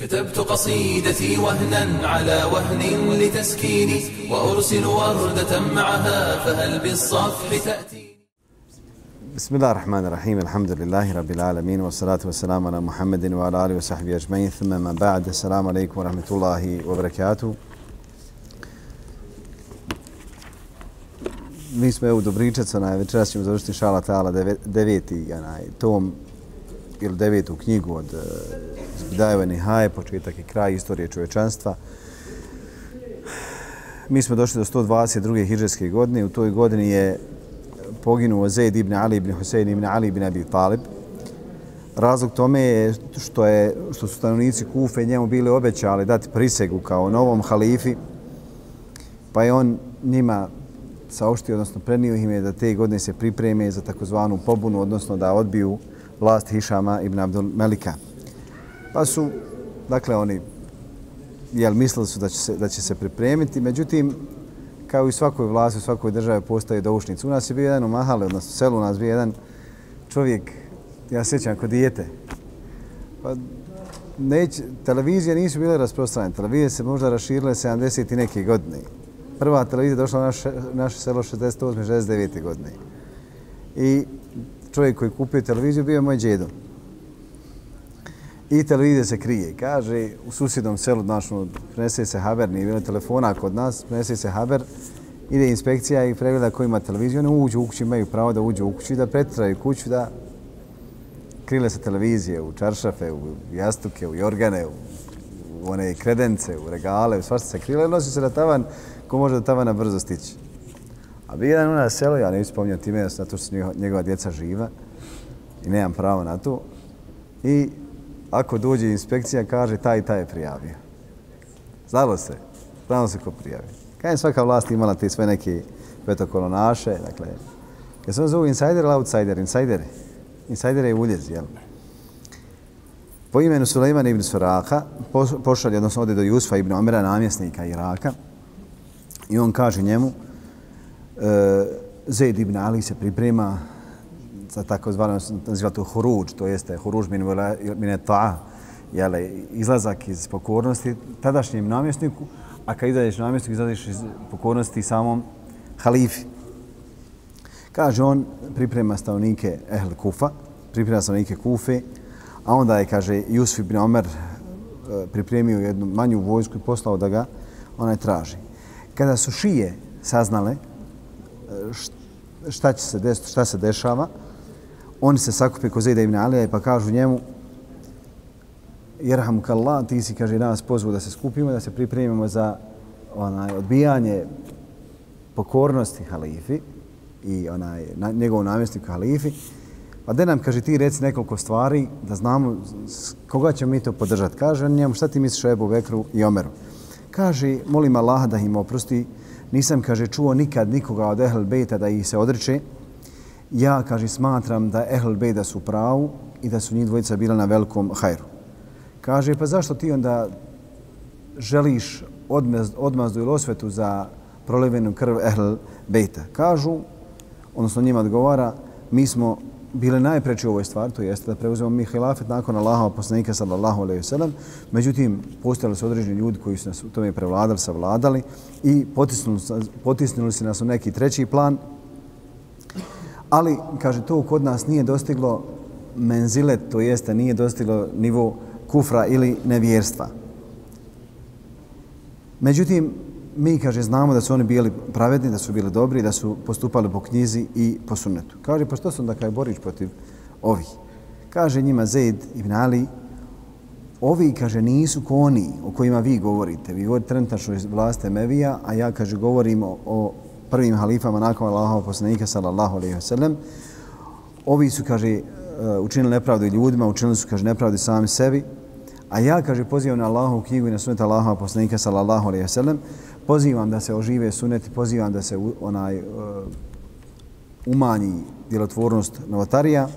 كتبت قصيدتي وهنا على وهن لتسكيني وأرسل وردة معها فهل بالصفح تأتي بسم الله الرحمن الرحيم الحمد لله رب العالمين والصلاة والسلام على محمد وعلى آله وصحبه أجمعين. ثم ما بعد السلام عليكم ورحمة الله وبركاته. Mi smo evo Dobričac, večeras ćemo završiti šala tala deveti onaj, tom ili devetu knjigu od e, Zbidajeva Nihaje, početak i kraj istorije čovečanstva. Mi smo došli do 122. hiđarske godine. U toj godini je poginuo Zaid ibn Ali ibn Husein ibn Ali ibn Abi Talib. Razlog tome je što, je, što su stanovnici Kufe njemu bili obećali dati prisegu kao novom halifi, pa je on njima saopštio, odnosno prenio im je da te godine se pripreme za takozvanu pobunu, odnosno da odbiju vlast Hišama ibn Abdul Melika. Pa su, dakle, oni jel, mislili su da će, se, da će se pripremiti, međutim, kao i svakoj vlasti, u svakoj državi postaje doušnica. U nas je bio jedan u Mahale, odnosno u selu u nas bio jedan čovjek, ja sjećam, kod dijete. Pa, neć, televizije nisu bile rasprostranjene. Televizije se možda raširile 70 i neke godine. Prva televizija došla u naše, naše selo 68. 69. godine. I čovjek koji kupio televiziju bio je moj djedo. I televizija se krije. Kaže, u susjednom selu našom ono, prenese se haber, nije bilo telefona kod nas, prenese se haber, ide inspekcija i pregleda ko ima televiziju, oni uđu u kuću, imaju pravo da uđu u kuću i da pretraju kuću, da krile se televizije u čaršafe, u jastuke, u jorgane, u, u one kredence, u regale, u svašta se krile, nosi se na tavan, ko može do tavana brzo stići. A bi jedan u nas selo, ja ne spominjam time, zato što su njegova djeca živa i nemam pravo na to. I ako dođe inspekcija, kaže taj i taj je prijavio. Znalo se, znalo se ko prijavi. Kad je svaka vlast imala te sve neke petokolonaše, dakle, kad se on zove insider ili outsider, insider. Insider je uljez, jel? Po imenu Suleiman ibn Suraka pošalje, odnosno ode do Jusfa ibn Omera, namjesnika Iraka, i on kaže njemu, Eh, Zaid ibn Ali se priprema za takozvano naziva to huruđ, to jeste huruđ min, min ta'a, jele, izlazak iz pokornosti tadašnjem namjesniku, a kad izađeš namjesnik, izađeš iz pokornosti samom halifi. Kaže on, priprema stavnike Ehl Kufa, priprema stavnike Kufe, a onda je, kaže, Jusuf ibn Omer eh, pripremio jednu manju vojsku i poslao da ga onaj traži. Kada su šije saznale šta će se desiti, šta se dešava, oni se sakupe ko Zejda ibn Alija pa kažu njemu Jerham kallah, ti si, kaže, nas pozvu da se skupimo, da se pripremimo za onaj odbijanje pokornosti halifi i onaj na, njegov namjestnik halifi. Pa da nam, kaže, ti reci nekoliko stvari da znamo koga ćemo mi to podržati. Kaže on njemu, šta ti misliš o Ebu Bekru i Omeru? Kaže, molim Allaha da im oprosti. Nisam, kaže, čuo nikad nikoga od Ehl Bejta da ih se odreče ja, kaže, smatram da Ehl Bejta su pravu i da su njih dvojica bila na velikom hajru. Kaže, pa zašto ti onda želiš odmaz, odmazdu ili osvetu za prolivenu krv Ehl Bejta? Kažu, odnosno njima odgovara, mi smo bile najpreči u ovoj stvari, to jeste da preuzemo mi hilafet nakon Allaha poslanika sallallahu alejhi ve sellem. Međutim, postojali su određeni ljudi koji su nas u tome prevladali, savladali i potisnuli, potisnuli se nas u neki treći plan, Ali, kaže, to kod nas nije dostiglo menzilet, to jeste, nije dostiglo nivo kufra ili nevjerstva. Međutim, mi, kaže, znamo da su oni bili pravedni, da su bili dobri, da su postupali po knjizi i po sunnetu. Kaže, pa što su onda kaj boriš protiv ovih? Kaže njima Zaid ibn Ali, ovi, kaže, nisu oni o kojima vi govorite. Vi govorite trenutačno vlaste Mevija, a ja, kaže, govorim o, o prvim halifama nakon Allahova poslanika sallallahu alejhi ve sellem. Ovi su kaže eh, učinili nepravdu ljudima, učinili su kaže nepravdu sami sebi. A ja kaže pozivam na Allahovu knjigu i na sunnet Allahova poslanika sallallahu alejhi ve sellem. Pozivam da se ožive suneti, pozivam da se onaj e, umanji djelotvornost novotarija.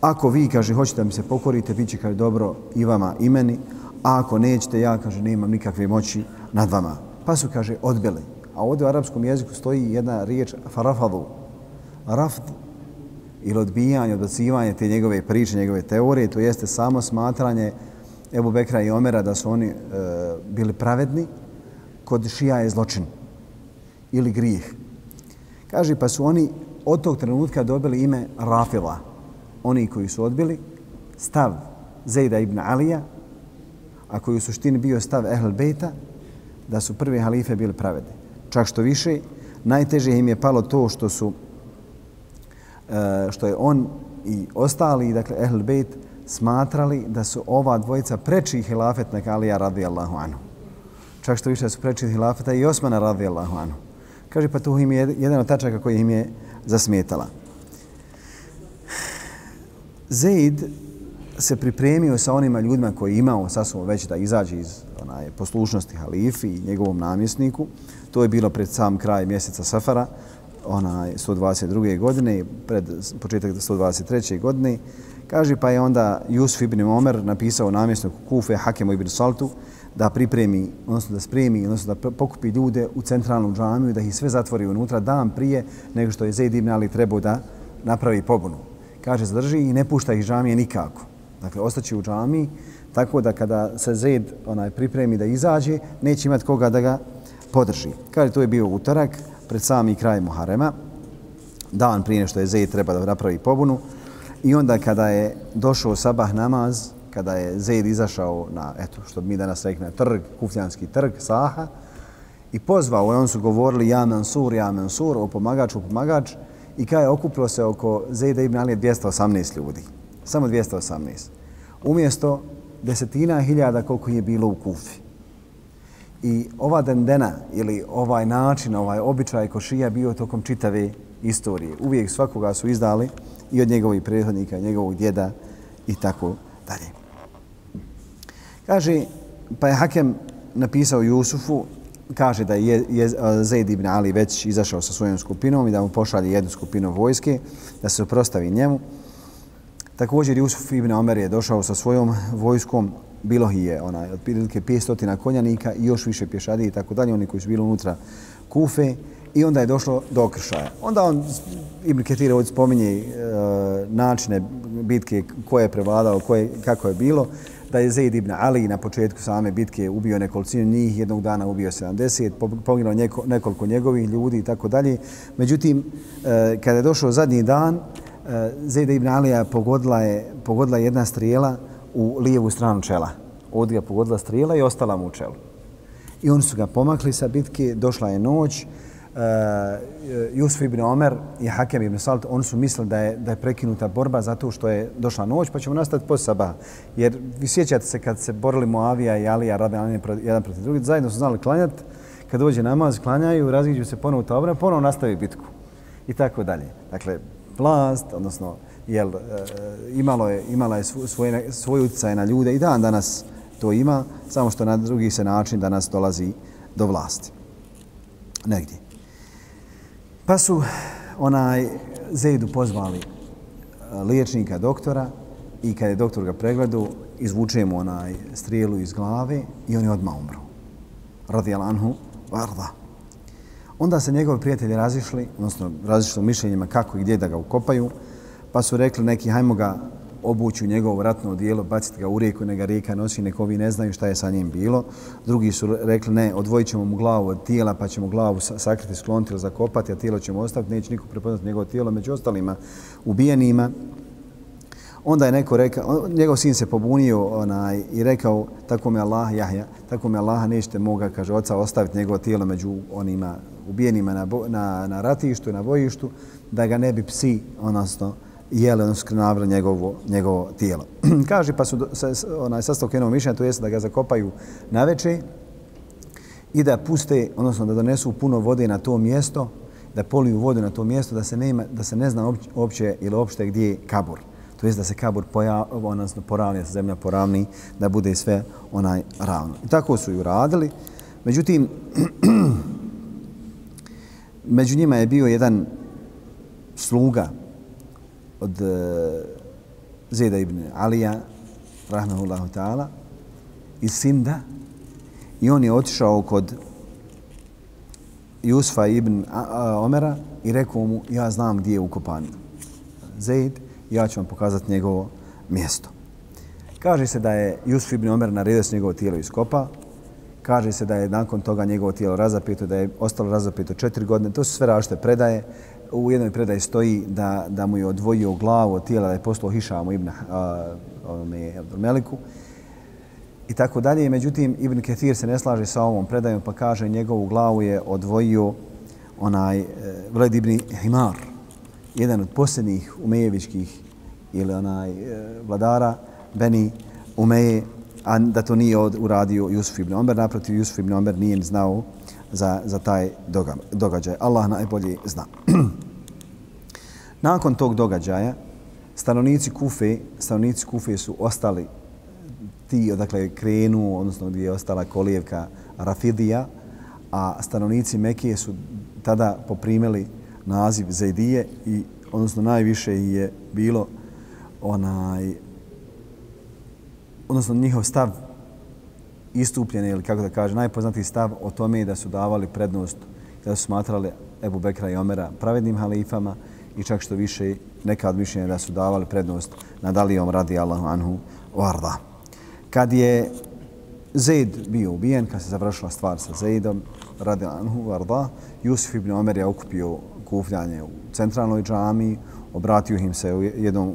Ako vi, kaže, hoćete da mi se pokorite, bit će, kaže, dobro i vama i meni. A ako nećete, ja, kaže, nemam nikakve moći nad vama. Pa su, kaže, odbili. A ovdje u arapskom jeziku stoji jedna riječ farafadu. Rafd ili odbijanje, odbacivanje te njegove priče, njegove teorije, to jeste samo smatranje Ebu Bekra i Omera da su oni e, bili pravedni, kod šija je zločin ili grijeh. Kaže, pa su oni od tog trenutka dobili ime Rafila. Oni koji su odbili stav Zejda ibn Alija, a koji u suštini bio stav Ehl Bejta, da su prvi halife bili pravedni. Čak što više, najteže im je palo to što su e, što je on i ostali, dakle Ehl Bejt, smatrali da su ova dvojica preči hilafet neka Alija radijallahu anhu. Čak što više su prečili hilafeta i Osmana radijallahu anhu. Kaže, pa to im je jedan od tačaka koji im je zasmetala. Zaid se pripremio sa onima ljudima koji imao sasvom već da izađe iz onaj, poslušnosti halifi i njegovom namjesniku. To je bilo pred sam kraj mjeseca Safara, onaj 122. godine, pred početak 123. godine. Kaže pa je onda Jusuf ibn Omer napisao namjesniku Kufe Hakemu ibn Saltu da pripremi, odnosno da spremi, odnosno da pokupi ljude u centralnu džamiju, da ih sve zatvori unutra dan prije nego što je Zaid ibn Ali trebao da napravi pobunu. Kaže, zadrži i ne pušta ih džamije nikako. Dakle, ostaće u džamiji, tako da kada se Zaid onaj, pripremi da izađe, neće imati koga da ga podrži. Kaže, to je bio utorak, pred sami kraj Muharema, dan prije što je Zaid treba da napravi pobunu. I onda kada je došao sabah namaz, kada je Zaid izašao na, eto, što mi danas rekli, na trg, kufljanski trg, Saha, i pozvao, i on su govorili ja Mansur, ja Mansur, o pomagač, o pomagač, i kada je okupilo se oko Zaida ibn Ali 218 ljudi. Samo 218. Umjesto desetina hiljada koliko je bilo u Kufi. I ova dendena ili ovaj način, ovaj običaj košija bio tokom čitave istorije. Uvijek svakoga su izdali i od njegovih prethodnika, njegovog djeda i tako dalje. Kaže, pa je Hakem napisao Jusufu, kaže da je, je Zaid ibn Ali već izašao sa svojom skupinom i da mu pošalje jednu skupinu vojske, da se oprostavi njemu. Također Jusuf ibn Omer je došao sa svojom vojskom, bilo je onaj, otprilike 500 konjanika i još više pješadi i tako dalje, oni koji su bili unutra Kufe i onda je došlo do okršaja. Onda on, Ibn Ketir ovdje spominje e, načine bitke, ko je prevladao, ko je, kako je bilo, da je Zaid ibn Ali na početku same bitke ubio nekolicinu njih, jednog dana ubio 70, poginuo nekoliko njegovih ljudi i tako dalje. Međutim, e, kada je došao zadnji dan, e, Zaid ibn Alija pogodila je, pogodila jedna strijela u lijevu stranu čela. Ovdje ga pogodila strijela i ostala mu u čelu. I oni su ga pomakli sa bitke, došla je noć, Eh, eh, uh, Jusuf ibn Omer i Hakem ibn Salt, oni su mislili da je, da je prekinuta borba zato što je došla noć, pa ćemo nastaviti posle sabah. Jer vi sjećate se kad se borili Moavija i Alija, rade jedan protiv drugi, zajedno su znali klanjati, kad dođe namaz, klanjaju, razgiđu se ponovo ta obrana, ponovo nastavi bitku. I tako dalje. Dakle, vlast, odnosno, jel, uh, imalo je, imala je svoj, svoj utjecaj na ljude i dan danas to ima, samo što na drugi se način danas dolazi do vlasti. Negdje. Pa su onaj Zejdu pozvali e, liječnika, doktora i kad je doktor ga pregledao, izvuče mu onaj strijelu iz glave i on je odmah umro. Radi Alanhu, varda. Onda se njegovi prijatelji razišli, odnosno razišli mišljenjima kako i gdje da ga ukopaju, pa su rekli neki, hajmo ga obući u njegovo ratno dijelo, baciti ga u rijeku, ne ga rijeka nosi, neko vi ne znaju šta je sa njim bilo. Drugi su rekli ne, odvojit ćemo mu glavu od tijela pa ćemo glavu sakriti, skloniti ili zakopati, a tijelo ćemo ostaviti, neće niko prepoznati njegovo tijelo među ostalima ubijenima. Onda je neko rekao, njegov sin se pobunio onaj, i rekao, tako mi Allah, Jahja, tako mi Allah, nećete moga, kaže, oca ostaviti njegovo tijelo među onima ubijenima na, na, na ratištu i na bojištu, da ga ne bi psi, odnosno, jele, ono skrnavili njegovo, njegovo tijelo. Kaže, pa su se, onaj sastav krenuo mišljenja, to jeste da ga zakopaju na večer i da puste, odnosno da donesu puno vode na to mjesto, da poliju vodu na to mjesto, da se, nema, da se ne zna opće ili opšte gdje je kabur. To jest da se kabur pojav, odnosno poravni, da se zemlja poravni, da bude sve onaj ravno. I tako su ju radili. Međutim, među njima je bio jedan sluga, od e, Zeda ibn Alija, rahmehullahu ta'ala, iz Sinda i on je otišao kod Jusfa ibn Omera i rekao mu, ja znam gdje je ukopan Zeid, ja ću vam pokazati njegovo mjesto. Kaže se da je Jusuf ibn Omer naredio s njegovo tijelo iskopa. Kaže se da je nakon toga njegovo tijelo razapito, da je ostalo razapito četiri godine. To su sve različite predaje. U jednoj predaji stoji da, da mu je odvojio glavu od tijela, da je poslao Hišamu ibn Meliku. I tako dalje. Međutim, Ibn Ketir se ne slaže sa ovom predajom pa kaže njegovu glavu je odvojio onaj e, Vlad ibn Himar, jedan od posljednjih umejevičkih ili onaj e, vladara Beni Umeje, a da to nije od, uradio Jusuf ibn Omer. Naprotiv, Jusuf ibn Omer nije znao za, za taj događaj. Allah najbolji zna. Nakon tog događaja, stanovnici Kufe, stanovnici Kufe su ostali ti, odakle krenu, odnosno gdje je ostala kolijevka Rafidija, a stanovnici Mekije su tada poprimili naziv Zaidije i odnosno najviše je bilo onaj odnosno njihov stav istupljen ili kako da kaže najpoznatiji stav o tome da su davali prednost da su smatrali Ebu Bekra i Omera pravednim halifama i čak što više neka od mišljenja da su davali prednost nad Alijom radi Allahu anhu varda. Kad je Zaid bio ubijen, kad se završila stvar sa Zaidom, radi anhu varda, Jusuf ibn Omer je okupio kufljanje u centralnoj džami, obratio im se jednom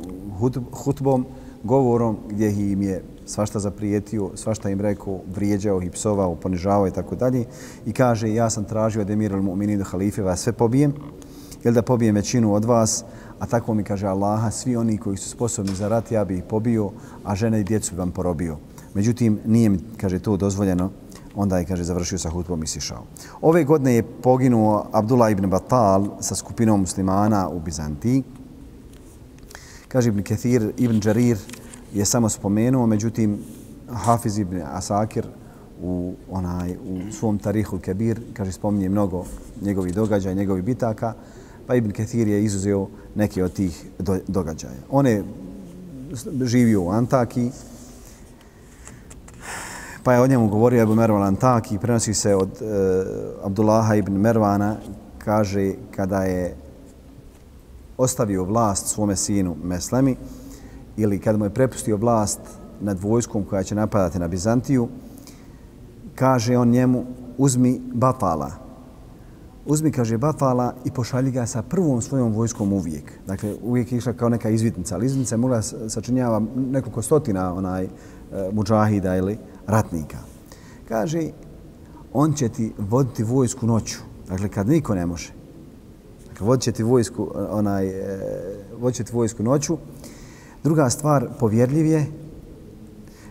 hutbom, govorom gdje im je svašta zaprijetio, svašta im rekao, vrijeđao i psovao, ponižavao i tako dalje. I kaže, ja sam tražio da emir al-mu'minin do halife vas sve pobijem, jel da pobijem većinu od vas, a tako mi kaže Allaha, svi oni koji su sposobni za rat, ja bih ih pobio, a žene i djecu bi vam porobio. Međutim, nije mi, kaže, to dozvoljeno, onda je, kaže, završio sa hutbom i sišao. Ove godine je poginuo Abdullah ibn Batal sa skupinom muslimana u Bizantiji. Kaže Ibn Kathir, Ibn Jarir je samo spomenuo, međutim, Hafiz ibn Asakir u, onaj, u svom tarihu Kebir, kaže, spominje mnogo njegovih događaja, njegovih bitaka, pa Ibn Kathir je izuzeo neke od tih do, događaja. On je živio u Antaki, pa je o njemu govorio Abu Mervan Antaki, prenosi se od e, Abdullaha ibn Mervana, kaže kada je ostavio vlast svome sinu Meslemi ili kada mu je prepustio vlast nad vojskom koja će napadati na Bizantiju, kaže on njemu uzmi Bafala. Uzmi, kaže, Bafala i pošalji ga sa prvom svojom vojskom uvijek. Dakle, uvijek je išla kao neka izvitnica, ali izvitnica je mogla sačinjava nekoliko stotina onaj, e, muđahida ili ratnika. Kaže, on će ti voditi vojsku noću. Dakle, kad niko ne može. Dakle, vodit će ti vojsku, onaj, e, vodit će ti vojsku noću. Druga stvar, povjerljiv je.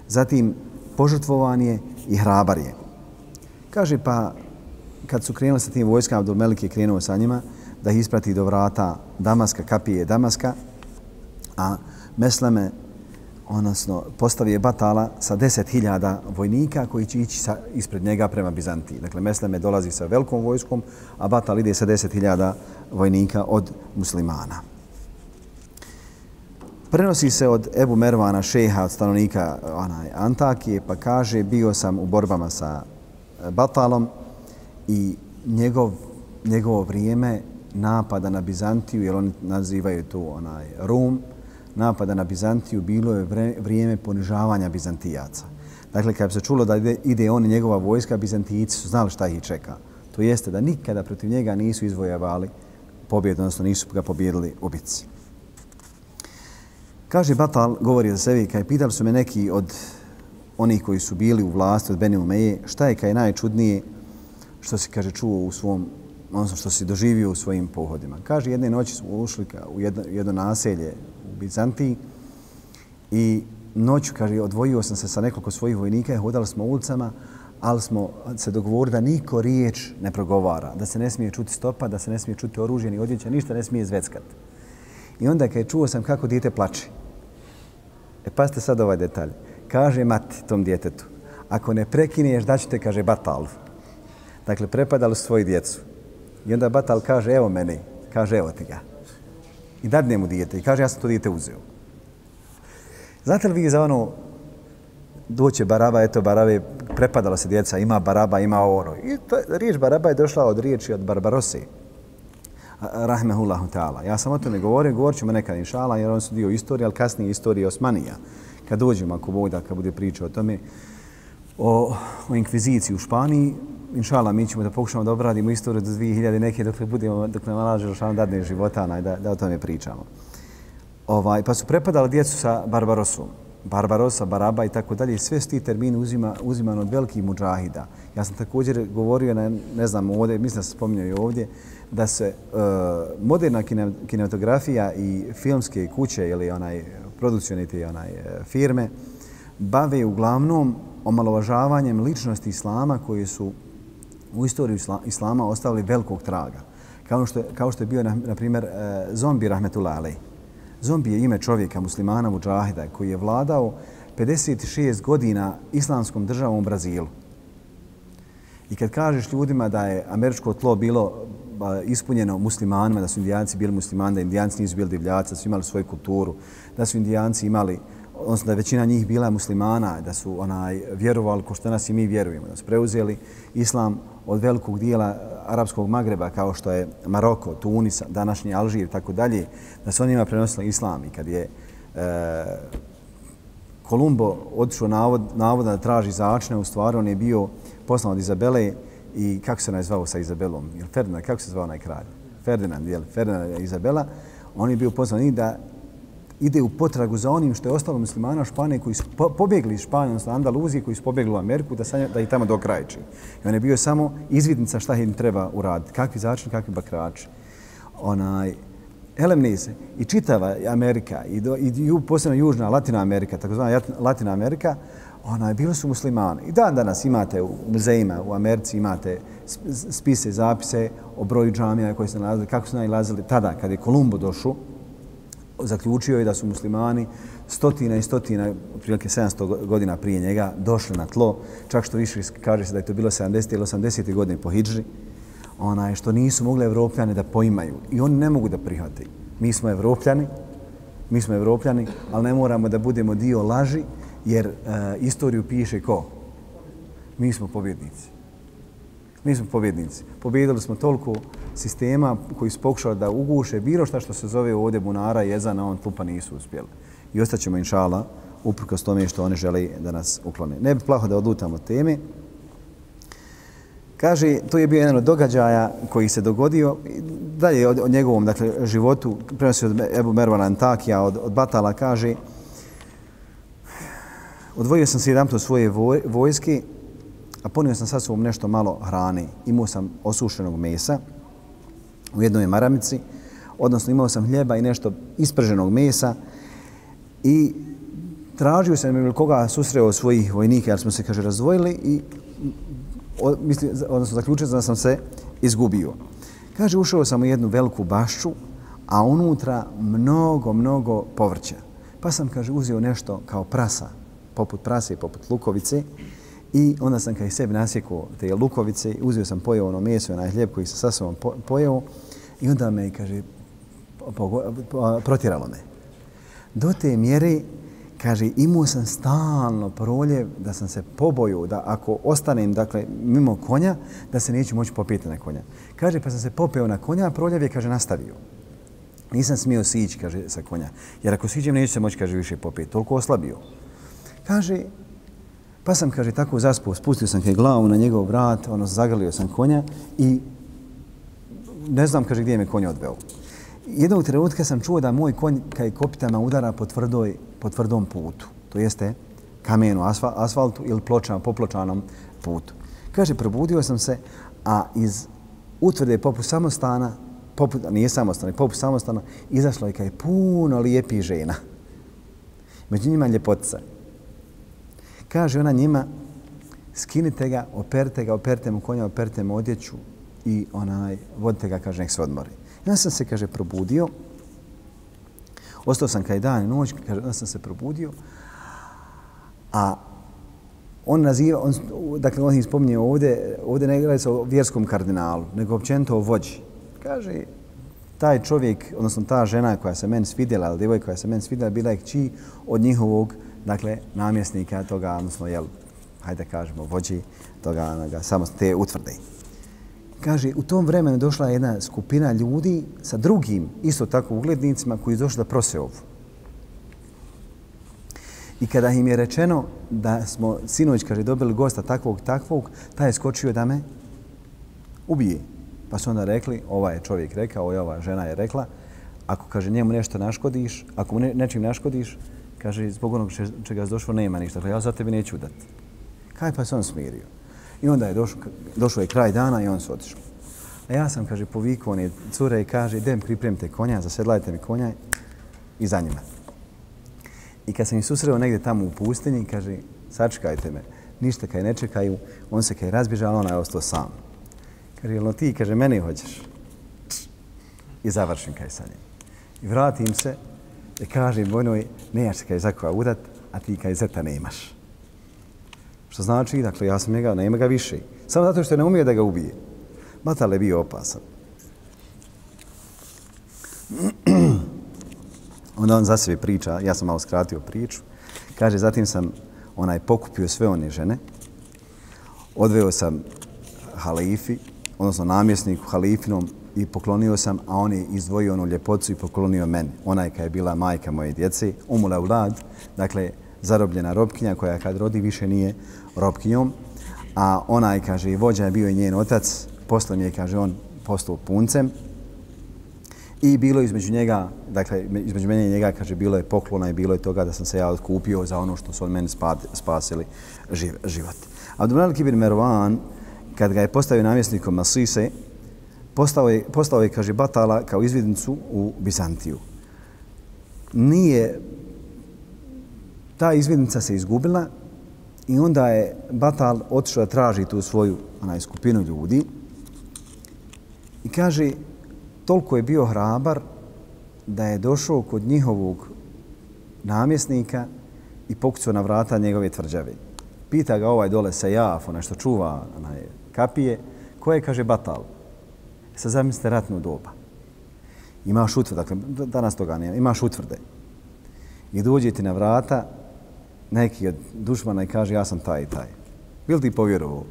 Zatim, požrtvovan je i hrabar je. Kaže, pa, kad su krenuli sa tim vojskama, Abdul Melik je krenuo sa njima, da ih isprati do vrata Damaska, kapije Damaska, a Mesleme odnosno postavio je batala sa 10.000 vojnika koji će ići sa, ispred njega prema Bizantiji. Dakle, Mesleme dolazi sa velikom vojskom, a batal ide sa 10.000 vojnika od muslimana. Prenosi se od Ebu Mervana, šeha od stanovnika eh, onaj, Antakije, pa kaže, bio sam u borbama sa eh, Batalom i njegov, njegovo vrijeme napada na Bizantiju, jer oni nazivaju tu onaj Rum, napada na Bizantiju bilo je vrijeme ponižavanja Bizantijaca. Dakle, kad bi se čulo da ide, ide on i njegova vojska, Bizantijici su znali šta ih čeka. To jeste da nikada protiv njega nisu izvojavali pobjedu, odnosno nisu ga pobjedili u bitci. Kaže Batal, govori za sebi, kaj pitali su me neki od onih koji su bili u vlasti od Beni Umeje, šta je kaj najčudnije što se kaže čuo u svom, odnosno što se doživio u svojim pohodima. Kaže, jedne noći smo ušli u jedno, jedno naselje Bizantiji i noću, kaže, odvojio sam se sa nekoliko svojih vojnika i hodali smo ulicama, ali smo se dogovorili da niko riječ ne progovara, da se ne smije čuti stopa, da se ne smije čuti oružje ni odjeća, ništa ne smije zveckati. I onda kad čuo sam kako dijete plače, e pa ste sad ovaj detalj, kaže mati tom djetetu, ako ne prekineš, da te, kaže, batal. Dakle, prepadali svoju djecu. I onda batal kaže, evo meni, kaže, evo ti ga i dadne mu dijete i kaže ja sam to dijete uzeo. Znate li vi za ono doće baraba, eto barave, prepadala se djeca, ima baraba, ima ono. I to, riječ baraba je došla od riječi od Barbarose. Rahmehullahu ta'ala. Ja sam o tome govorio, govorit ćemo nekad inšala, jer on su dio istorije, ali kasnije istorije Osmanija. kad dođemo, ako Bog da, kad bude priča o tome, o, o inkviziciji u Španiji, inšala, mi ćemo da pokušamo da obradimo istoriju do 2000 neke dok ne budemo, dok ne nalaže Žešanu dadne života, da, da o tome pričamo. Ovaj, pa su prepadali djecu sa Barbarosom. Barbarosa, Baraba i tako dalje. Sve su ti termini uzima, uzimano od velikih muđahida. Ja sam također govorio, na, ne znam, ovdje, mislim da se spominjao i ovdje, da se uh, moderna kinematografija i filmske kuće ili onaj produkcioniti onaj e, firme bave uglavnom omalovažavanjem ličnosti islama koji su u istoriju islama ostavili velikog traga. Kao što je, kao što je bio, na, na primjer, e, zombi Rahmetullah Ali. Zombi je ime čovjeka, muslimana, muđahida, koji je vladao 56 godina islamskom državom u Brazilu. I kad kažeš ljudima da je američko tlo bilo ispunjeno muslimanima, da su indijanci bili muslimani, da indijanci nisu bili divljaci, da su imali svoju kulturu, da su indijanci imali, odnosno da je većina njih bila muslimana, da su onaj vjerovali ko što nas i mi vjerujemo, da su preuzeli islam od velikog dijela arapskog Magreba kao što je Maroko, Tunis, današnji Alžir i tako dalje, da su onima prenosili islam. I kad je e, Kolumbo otišao navod, navoda da traži začne, u stvari on je bio poslan od Izabele i kako se onaj zvao sa Izabelom? ili Ferdinand, kako se zvao onaj kralj? Ferdinand, jel? Ferdinand je Izabela. On je bio poslan da ide u potragu za onim što je ostalo muslimana Španije koji su pobjegli iz Španije, odnosno Andaluzije, koji su pobjegli u Ameriku, da, sanja, da ih tamo dokrajči. I on je bio samo izvidnica šta im treba uraditi. Kakvi začini, kakvi bakrači. Onaj, Elemnise i čitava Amerika i, do, i posebno Južna Latina Amerika, takozvana Latina Amerika, onaj, bili su muslimani. I dan danas imate u muzejima u Americi, imate spise, zapise o broju džamija koji su nalazili, kako su najlazili tada kad je Kolumbo došao, zaključio je da su muslimani stotina i stotina, otprilike 700 godina prije njega, došli na tlo, čak što više kaže se da je to bilo 70. ili 80. godine po Hidži, onaj, što nisu mogli evropljani da poimaju i oni ne mogu da prihvate. Mi smo evropljani, mi smo evropljani, ali ne moramo da budemo dio laži, jer e, istoriju piše ko? Mi smo pobjednici. Mi smo pobjednici. Pobjedili smo toliko sistema koji su pokušali da uguše bilo šta što se zove ovdje bunara, jezana, on tupa nisu uspjeli. I ostaćemo, inšala, uprkos tome što oni žele da nas uklone. Ne bi plaho da odlutamo teme. Kaže, to je bio jedan od događaja koji se dogodio dalje o od njegovom dakle, životu. Prenosi od Ebu Mervana Antakija, od, od Batala, kaže, odvojio sam se jedan put svoje vojske, a ponio sam sa sobom nešto malo hrane. Imao sam osušenog mesa u jednoj maramici, odnosno imao sam hljeba i nešto isprženog mesa i tražio sam ili koga susreo svojih vojnika, jer smo se, kaže, razvojili i misli, odnosno zaključio da sam se izgubio. Kaže, ušao sam u jednu veliku bašću, a unutra mnogo, mnogo povrća. Pa sam, kaže, uzeo nešto kao prasa, poput prase, poput lukovice, i onda sam kaj sebi nasjekao te lukovice, uzeo sam pojeo ono meso, onaj hljeb koji sam sa sobom pojeo, i onda me, kaže, protjeralo me. Do te mjere kaže, imao sam stalno proljev da sam se poboju, da ako ostanem, dakle, mimo konja, da se neću moći popiti na konja. Kaže, pa sam se popeo na konja, a proljev je, kaže, nastavio. Nisam smio sići, kaže, sa konja. Jer ako siđem, neću se moći, kaže, više popiti. Toliko oslabio. Kaže, pa sam, kaže, tako zaspao, spustio sam kaj glavu na njegov vrat, ono, zagrlio sam konja i ne znam, kaže, gdje me konj odveo jednog trenutka sam čuo da moj konj kaj kopitama udara po, tvrdoj, po tvrdom putu. To jeste kamenu, asfaltu ili pločan, popločanom putu. Kaže, probudio sam se, a iz utvrde poput samostana, poput, nije samostana, poput samostana, izašlo je kaj puno lijepih žena. Među njima ljepotica. Kaže ona njima, skinite ga, operte ga, operte mu konja, operte mu odjeću i onaj, vodite ga, kaže, nek se odmori. Ja sam se, kaže, probudio. Ostao sam kaj dan i noć, kaže, onda sam se probudio. A on naziva, on, dakle, on ih spominje ovdje, ovdje ne gleda se o vjerskom kardinalu, nego općenito o vođi. Kaže, taj čovjek, odnosno ta žena koja se meni svidjela, ili djevoj koja se meni svidjela, bila je kći od njihovog, dakle, namjesnika toga, odnosno, jel, hajde kažemo, vođi toga, onoga, samo te utvrde kaže, u tom vremenu došla jedna skupina ljudi sa drugim, isto tako uglednicima, koji su došli da prose ovu. I kada im je rečeno da smo sinoć, kaže, dobili gosta takvog, takvog, taj je skočio da me ubije. Pa su onda rekli, ovaj je čovjek rekao, ova žena je rekla, ako kaže njemu nešto naškodiš, ako mu nečim naškodiš, kaže zbog onog čega je došlo nema ništa, Kaže, ja za tebi neću dati. Kaj pa se on smirio. I onda je došao, došao je kraj dana i on se otišao. A ja sam, kaže, povikao one cure i kaže, idem pripremite konja, zasedlajte mi konja i za njima. I kad sam ih susreo negdje tamo u pustinji, kaže, sačekajte me, ništa kaj ne čekaju, on se kaj razbježao, ona je ostao sam. Kaže, jel ti, kaže, mene hoćeš? I završim kaj sa njim. I vratim se i kaže vojnoj, ne ja se kaj zakova udat, a ti kaj zeta nemaš. Što znači, dakle, ja sam njega, nema ga više. Samo zato što ne umije da ga ubije. Batal je bio opasan. Onda on za sebe priča, ja sam malo skratio priču. Kaže, zatim sam onaj pokupio sve one žene, odveo sam halifi, odnosno namjesniku halifinom i poklonio sam, a on je izdvojio onu ljepocu i poklonio meni. Ona je kada je bila majka moje djece, umula vlad, dakle, zarobljena robkinja koja kad rodi više nije robkinjom, a ona kaže, vođa je bio i njen otac, posle je, kaže, on postao puncem, I bilo između njega, dakle, između mene i njega, kaže, bilo je poklona i bilo je toga da sam se ja odkupio za ono što su od mene spasili živ, život. A Abdullah ibn Mervan, kad ga je postavio namjesnikom Masise, postao je, postao je, kaže, batala kao izvidnicu u Bizantiju. Nije, ta izvidnica se izgubila i onda je batal otišao da traži tu svoju onaj, skupinu ljudi i kaže, toliko je bio hrabar da je došao kod njihovog namjesnika i pokucao na vrata njegove tvrđave. Pita ga ovaj dole sa onaj što čuva onaj, kapije, ko je, kaže batal. Sa zamislite ratnu doba. Imaš utvrde, dakle, danas toga nema, imaš utvrde. I dođe ti na vrata neki od dušmana i kaže ja sam taj i taj. Bil ti povjerovao?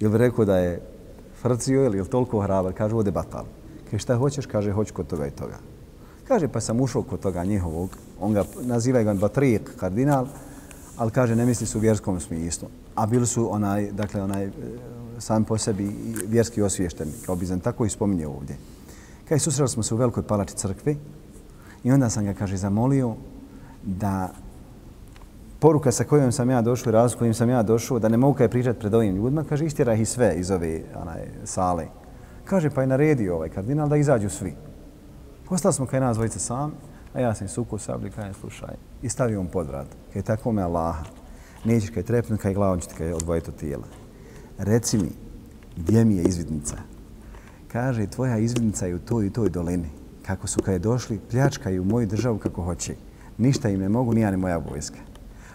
Ili bi rekao da je frcio ili je toliko hrabar? Kaže ode batal. Kaže, šta hoćeš? Kaže, hoću kod toga i toga. Kaže, pa sam ušao kod toga njihovog. On ga naziva ga Batrijek, kardinal, ali kaže, ne misli su u vjerskom smislu. A bili su onaj, dakle, onaj, sam po sebi vjerski osvješteni, kao Bizant, tako i spominje ovdje. Kaj susreli smo se u velikoj palači crkvi i onda sam ga, kaže, zamolio da poruka sa kojom sam ja došao i razlog kojim sam ja došao, da ne mogu kaj pričati pred ovim ljudima, kaže, istjeraj ih sve iz ove onaj, sale. Kaže, pa je naredio ovaj kardinal da izađu svi. Ostali smo kaj nas dvojice sam, a ja sam suku sabli, kaj slušaj. I stavio on pod vrat. Kaj tako me Allaha. Nećeš kaj trepnut, kaj glavom ćete kaj odvojiti od tijela. Reci mi, gdje mi je izvidnica? Kaže, tvoja izvidnica je u toj i toj dolini. Kako su kaj došli, pljačkaju moju državu kako hoće. Ništa im ne mogu, nija ni moja vojska.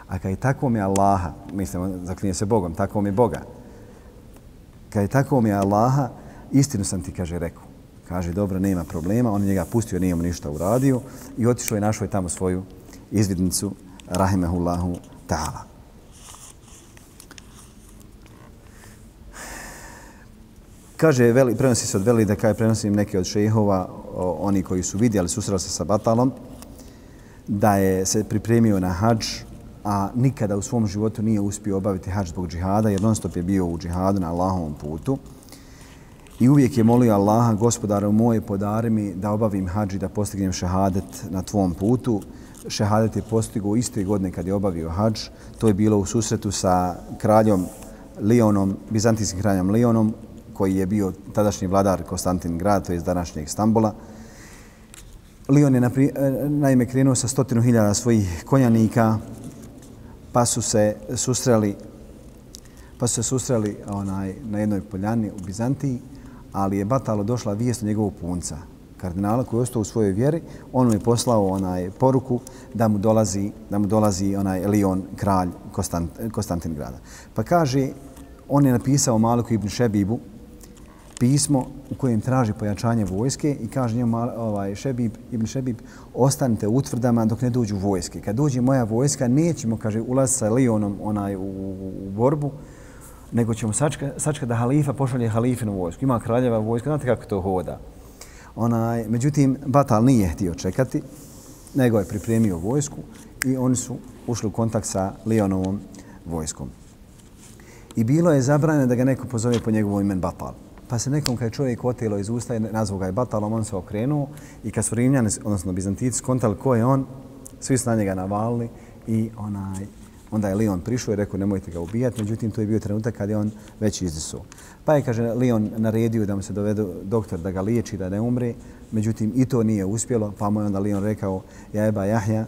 A kaj tako mi je Allaha, mislim, zaklinje se Bogom, tako mi je Boga. Kaj tako mi je Allaha, istinu sam ti, kaže, rekao. Kaže, dobro, nema problema. On njega pustio, nije mu ništa uradio i otišao je našao je tamo svoju izvidnicu, rahimehullahu ta'ala. Kaže, veli, prenosi se od veli da kaj prenosim neke od šehova, oni koji su vidjeli, susreli se sa batalom, da je se pripremio na hađ, a nikada u svom životu nije uspio obaviti hađ zbog džihada, jer non stop je bio u džihadu na Allahovom putu. I uvijek je molio Allaha, gospodara u moje podari mi da obavim hađi, da postignem šehadet na tvom putu. Šehadet je postigao iste godine kad je obavio hađ. To je bilo u susretu sa kraljom Lionom, bizantijskim kraljom Lionom, koji je bio tadašnji vladar Konstantin grad, to je iz današnjeg Stambola. Lion je e, naime krenuo sa stotinu hiljada svojih konjanika, pa su se susreli pa su se susreli onaj, na jednoj poljani u Bizantiji ali je Batalo došla vijest od njegovog punca, kardinala koji je ostao u svojoj vjeri, on mu je poslao onaj poruku da mu dolazi, da mu dolazi onaj Elion, kralj Konstant, Konstantin grada. Pa kaže, on je napisao Maliku ibn Šebibu pismo u kojem traži pojačanje vojske i kaže njemu ovaj, Šebib, ibn Šebib, ostanite u utvrdama dok ne dođu vojske. Kad dođe moja vojska, nećemo, kaže, ulaziti sa Lionom onaj, u, u, borbu, nego ćemo sačka, sačka da halifa pošalje halifinu vojsku. Ima kraljeva vojska, znate kako to hoda. Onaj, međutim, Batal nije htio čekati nego je pripremio vojsku i oni su ušli u kontakt sa Lionovom vojskom. I bilo je zabranjeno da ga neko pozove po njegovom imen Batal. Pa se nekom kad je čovjek otelo iz usta i nazvao ga je Batalom, on se okrenuo i kad su Rimljani, odnosno Bizantici, skontali ko je on, svi su na njega navalili i onaj, onda je Lion prišao i rekao nemojte ga ubijati, međutim to je bio trenutak kad je on već izdisuo. Pa je, kaže, Lion naredio da mu se dovedu doktor da ga liječi, da ne umre, međutim i to nije uspjelo, pa mu je onda Lion rekao, ja Eba Jahja,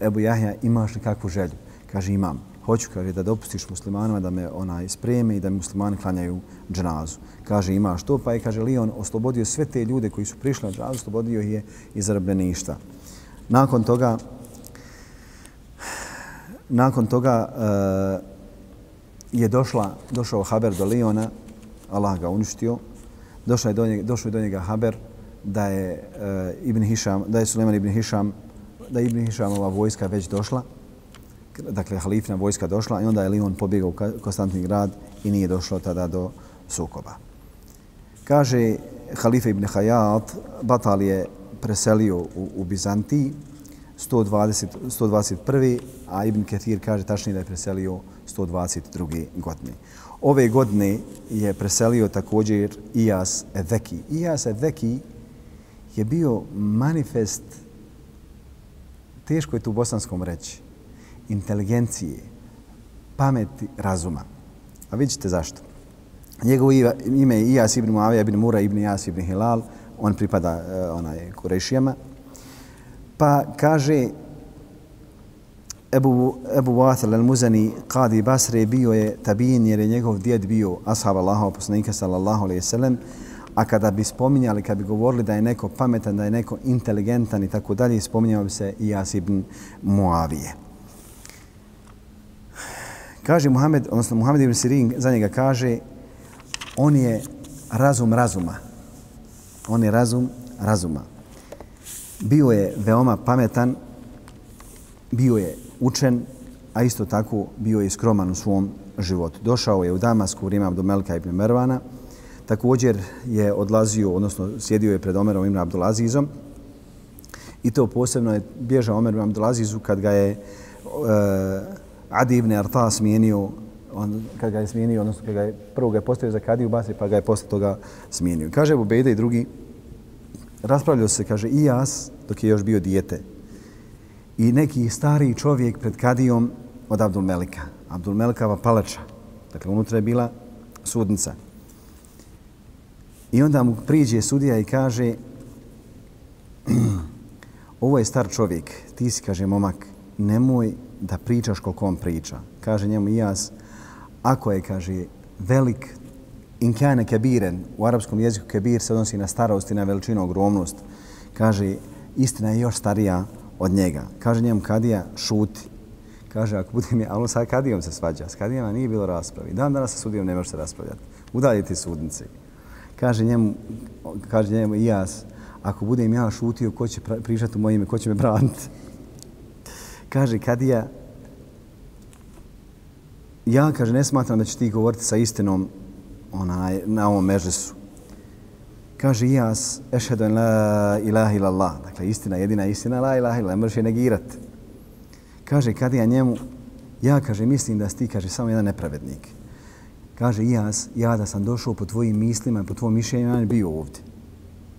Ebu Jahja, imaš li kakvu želju? Kaže, imam. Hoću, kaže, da dopustiš muslimanima da me onaj spreme i da muslimani klanjaju dženazu. Kaže, imaš to, pa je, kaže, Lion oslobodio sve te ljude koji su prišli na dženazu, oslobodio je iz zarobljeništa. Nakon toga, nakon toga uh, je došla, došao Haber do Liona, Allah ga uništio, došao je do njega, došao je do njega Haber da je uh, Ibn Hišam, da je Suleman Ibn Hišam, da je Ibn Hišamova vojska već došla, dakle halifna vojska došla i onda je Lion pobjegao u Konstantin grad i nije došlo tada do sukoba. Kaže halifa Ibn Hayat, Batal je preselio u, u Bizantiji 120, 121. a Ibn Ketir kaže tačnije da je preselio 122. godine. Ove godine je preselio također Ijas Edeki. Ijas Edeki je bio manifest, teško je tu u bosanskom reći, inteligencije, pameti, razuma. A vidite zašto. Njegovo ime je Ijas ibn Muavija ibn Mura ibn Ijas ibn Hilal, on pripada uh, onaj Kurešijama. Pa kaže Ebu, Ebu Wathil al-Muzani, Qadi Basre, bio je tabin jer je njegov djed bio ashab Allahova poslanika sallallahu alaihi sallam, a kada bi spominjali, kada bi govorili da je neko pametan, da je neko inteligentan i tako dalje, spominjao bi se Ijas ibn Muavije. Kaže Muhammed, odnosno Muhammed ibn Sirin za njega kaže, on je razum razuma. On je razum razuma. Bio je veoma pametan, bio je učen, a isto tako bio je skroman u svom životu. Došao je u Damasku u vrijeme Abdumelka ibn Mervana, također je odlazio, odnosno sjedio je pred Omerom ibn Abdulazizom i to posebno je bježao Omer ibn Abdulazizu kad ga je e, Adi ibn Arta smijenio, on, kad ga je smijenio, odnosno kad ga je, prvo ga je postavio za Kadiju Basri, pa ga je posle toga smijenio. Kaže Abu Bejde i drugi, raspravljao se, kaže, i jas, dok je još bio dijete, i neki stari čovjek pred Kadijom od Abdul Melika, Abdul Melikava palača. Dakle, unutra je bila sudnica. I onda mu priđe sudija i kaže, ovo je star čovjek, ti si, kaže, momak, nemoj da pričaš koliko on priča. Kaže njemu i jas, ako je, kaže, velik inkane kebiren, u arapskom jeziku kebir se odnosi na starost i na veličinu, ogromnost. Kaže, istina je još starija od njega. Kaže njemu Kadija, šuti. Kaže, ako budem ja, ali sa Kadijom se svađa. S Kadijama nije bilo raspravi. Dan danas sa sudijom ne može se raspravljati. Udaljiti sudnice. Kaže njemu, kaže njemu i jas, ako budem ja šutio, ko će pričati u moje ime, ko će me braniti? Kaže Kadija, ja, kaže, ne smatram da će ti govoriti sa istinom onaj, na ovom mežesu. Kaže ja ešhedu la ilaha illallah. Dakle, istina, jedina istina, la ilaha illallah, možeš je negirati. Kaže Kadija njemu, ja, kaže, mislim da si ti, kaže, samo jedan nepravednik. Kaže ja, ja da sam došao po tvojim mislima, po tvojim mišljenjima, ja ne bio ovdje.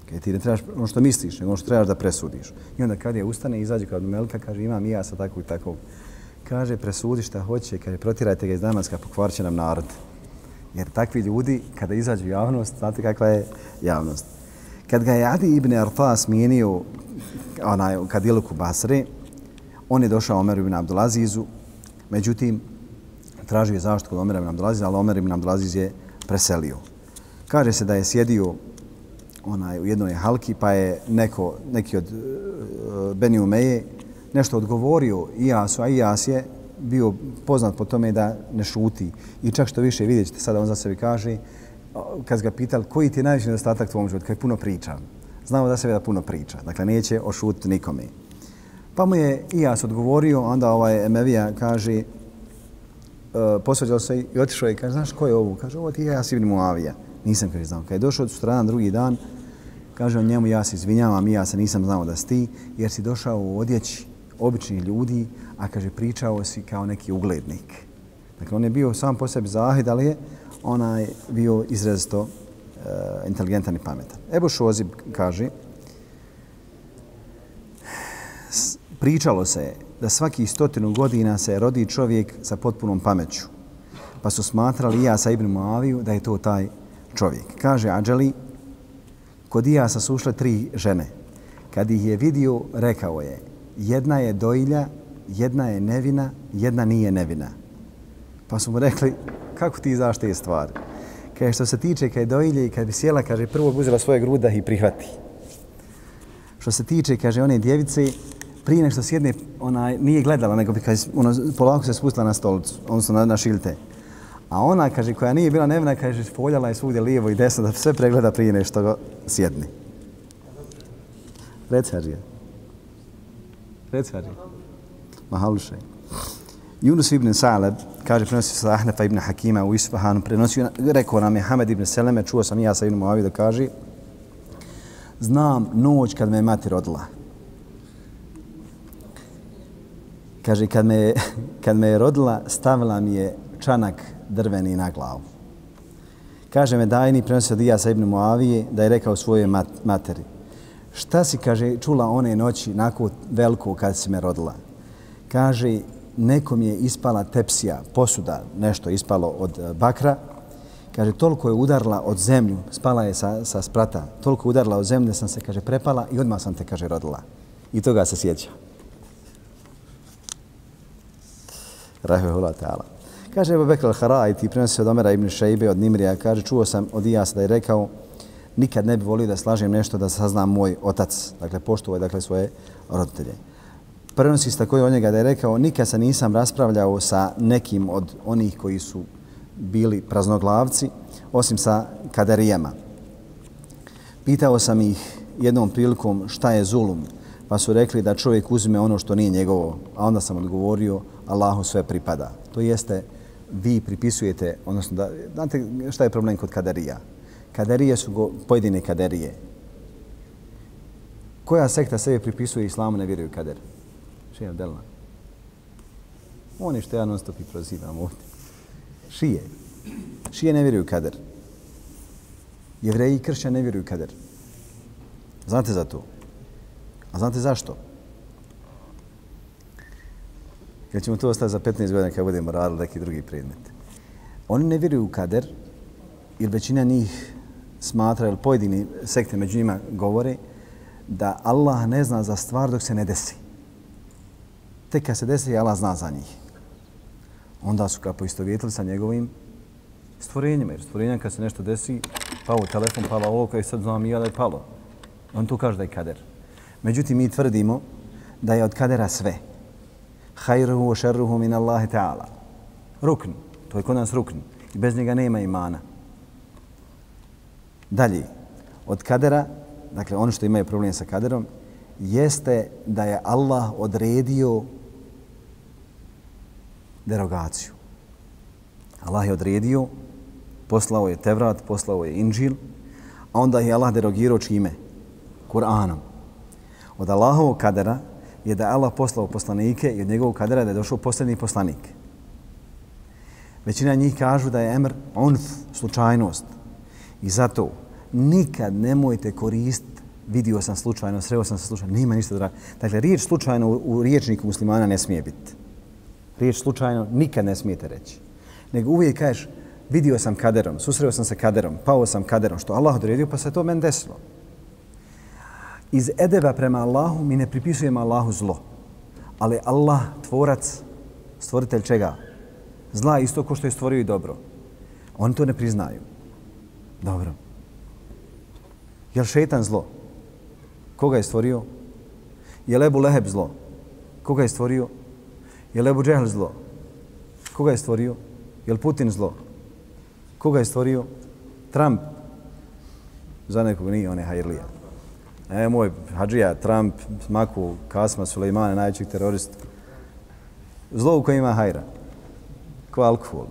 Kaj ti ne trebaš ono što misliš, nego ono što trebaš da presudiš. I onda kad je ustane, izađe kao Melka, kaže imam i ja sa takvog i takvog. Kaže, presudi šta hoće, kaže, protirajte ga iz Damaska, pokvarće nam narod. Jer takvi ljudi, kada izađu javnost, znate kakva je javnost. Kad ga je Adi ibn Arta smijenio onaj, kad iluku Basre, on je došao Omer ibn Abdulazizu, međutim, tražio je zaštitu kod Omer ibn Abdulaziza, ali Omer ibn Abdulaziz je preselio. Kaže se da je sjedio onaj, u jednoj halki, pa je neko, neki od eh, uh, Beni Umeje nešto odgovorio Iasu, a Ias je bio poznat po tome da ne šuti. I čak što više vidjet ćete, sada on za sebi kaže, kad ga pitali koji ti je najveći nedostatak tvojom životu, kad puno priča. Znamo da se da puno priča, dakle neće ošutiti nikome. Pa mu je Ijas odgovorio, onda ovaj Emevija kaže, uh, posvađao se i otišao i kaže, znaš ko je ovo? Kaže, ovo ti je Ijas ibn Muavija. Nisam kaže znao. Kad je došao od strana drugi dan, Kaže on njemu, ja se izvinjavam, ja se nisam znao da si ti, jer si došao u odjeći običnih ljudi, a kaže, pričao si kao neki uglednik. Dakle, on je bio sam po sebi zahid, ali je onaj bio izrazito e, inteligentan i pametan. Ebu Šozib kaže, pričalo se da svaki stotinu godina se rodi čovjek sa potpunom pameću. Pa su smatrali i ja sa Ibn Muaviju da je to taj čovjek. Kaže Ađali, kod Ijasa su ušle tri žene. Kad ih je vidio, rekao je, jedna je dojilja, jedna je nevina, jedna nije nevina. Pa su mu rekli, kako ti znaš te stvari? Kaže, što se tiče kad doilje i kad bi sjela, kaže, prvo bi uzela svoje gruda i prihvati. Što se tiče, kaže, one djevice, prije nešto sjedne, ona nije gledala, nego bi kaže, ono, polako se spustila na stolicu, odnosno na, na šilte. A ona, kaže, koja nije bila nevina, kaže, foljala je svugdje lijevo i desno da sve pregleda prije nešto go sjedni. Reci, Hađija. Reci, Hađija. Mahalušaj. Yunus ibn Salab, kaže, prenosi se Ahnefa ibn Hakima u Isfahanu, prenosi, rekao nam je Hamed ibn Seleme, čuo sam ja sa ibn Muavi da kaže, znam noć kad me je mati rodila. Kaže, kad me, kad me je rodila, stavila mi je čanak drveni na glavu. Kaže me dajni, prenosi od Ijasa ibn Muavije, da je rekao svojoj mat materi. Šta si, kaže, čula one noći nakon veliko kad si me rodila? Kaže, nekom je ispala tepsija, posuda, nešto ispalo od e, bakra. Kaže, toliko je udarla od zemlju, spala je sa, sa sprata, toliko je udarla od zemlje da sam se, kaže, prepala i odmah sam te, kaže, rodila. I toga se sjeća. Rahmehullah ta'ala. Kaže Ebu Bekr al-Harajt i prenosi od Omera ibn Šejbe, od Nimrija, kaže, čuo sam od Ijasa da je rekao, nikad ne bi volio da slažem nešto da saznam moj otac, dakle, poštovoj, dakle, svoje roditelje. Prenosi se tako od njega da je rekao, nikad se nisam raspravljao sa nekim od onih koji su bili praznoglavci, osim sa kaderijama. Pitao sam ih jednom prilikom šta je zulum, pa su rekli da čovjek uzme ono što nije njegovo, a onda sam odgovorio, Allahu sve pripada. To jeste, vi pripisujete, odnosno, da, znate šta je problem kod kaderija? Kaderije su go, pojedine kaderije. Koja sekta sebe pripisuje islamu ne vjeruju kader? Šije Abdelna. Oni što ja non stop i prozivam ovdje. Šije. Šije ne vjeruju kader. Jevreji i kršćan ne vjeruju kader. Znate za to? A znate zašto? Jer ćemo to ostati za 15 godina kad budemo radili neki drugi predmet. Oni ne vjeruju u kader, jer većina njih smatra, ili pojedini sekte među njima govore, da Allah ne zna za stvar dok se ne desi. Tek kad se desi, Allah zna za njih. Onda su kao poistovjetili sa njegovim stvorenjima. Jer stvorenja kad se nešto desi, pa u telefon, pala ovo, koje sad znam i ja da je palo. On tu kaže da je kader. Međutim, mi tvrdimo da je od kadera sve. Hajruhu wa šerruhu min Allahi ta'ala. Rukn. To je kod nas rukn. I bez njega nema imana. Dalje, od kadera, dakle ono što imaju problem sa kaderom, jeste da je Allah odredio derogaciju. Allah je odredio, poslao je Tevrat, poslao je Inđil, a onda je Allah derogirao čime? Kur'anom. Od Allahovog kadera je da Allah poslao poslanike i od njegovog kadera da je došao posljednji poslanik. Većina njih kažu da je emr onf, slučajnost. I zato nikad nemojte koristiti vidio sam slučajno, sreo sam se slučajno, nima ništa drago. Dakle, riječ slučajno u riječniku muslimana ne smije biti. Riječ slučajno nikad ne smijete reći. Nego uvijek kažeš, vidio sam kaderom, susreo sam se kaderom, pao sam kaderom, što Allah odredio, pa se to meni desilo iz edeba prema Allahu mi ne pripisujemo Allahu zlo. Ali Allah, tvorac, stvoritelj čega? Zla isto ko što je stvorio i dobro. Oni to ne priznaju. Dobro. Je li šetan zlo? Koga je stvorio? Je li Ebu Leheb zlo? Koga je stvorio? Je li Ebu Džehl zlo? Koga je stvorio? Je li Putin zlo? Koga je stvorio? Trump? Za nekog nije, on je hajrlija. E, moj Hadžija, Trump, Maku, Kasma, Sulejmane, najvećeg terorista. Zlo u kojem ima hajra. Ko alkohol.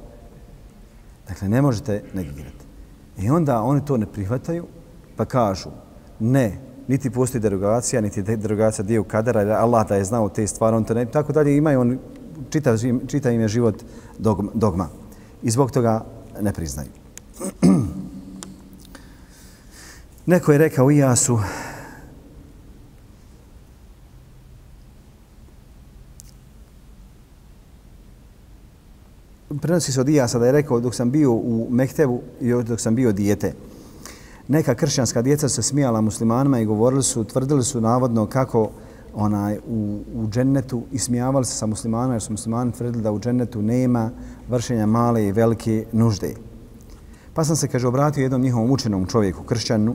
Dakle, ne možete negirati. I onda oni to ne prihvataju, pa kažu, Ne, niti postoji derogacija, niti derogacija dio kadara, jer Allah da je znao te stvari, on to ne, tako dalje imaju on, čita, čita im je život dogma. I zbog toga ne priznaju. Neko je rekao i ja su prenosi se od Ijasa da je rekao dok sam bio u Mehtevu i dok sam bio dijete. Neka kršćanska djeca se smijala muslimanima i govorili su, tvrdili su navodno kako onaj u, u džennetu i smijavali se sa muslimanima jer su muslimani tvrdili da u džennetu nema vršenja male i velike nužde. Pa sam se, kaže, obratio jednom njihovom učenom čovjeku, kršćanu,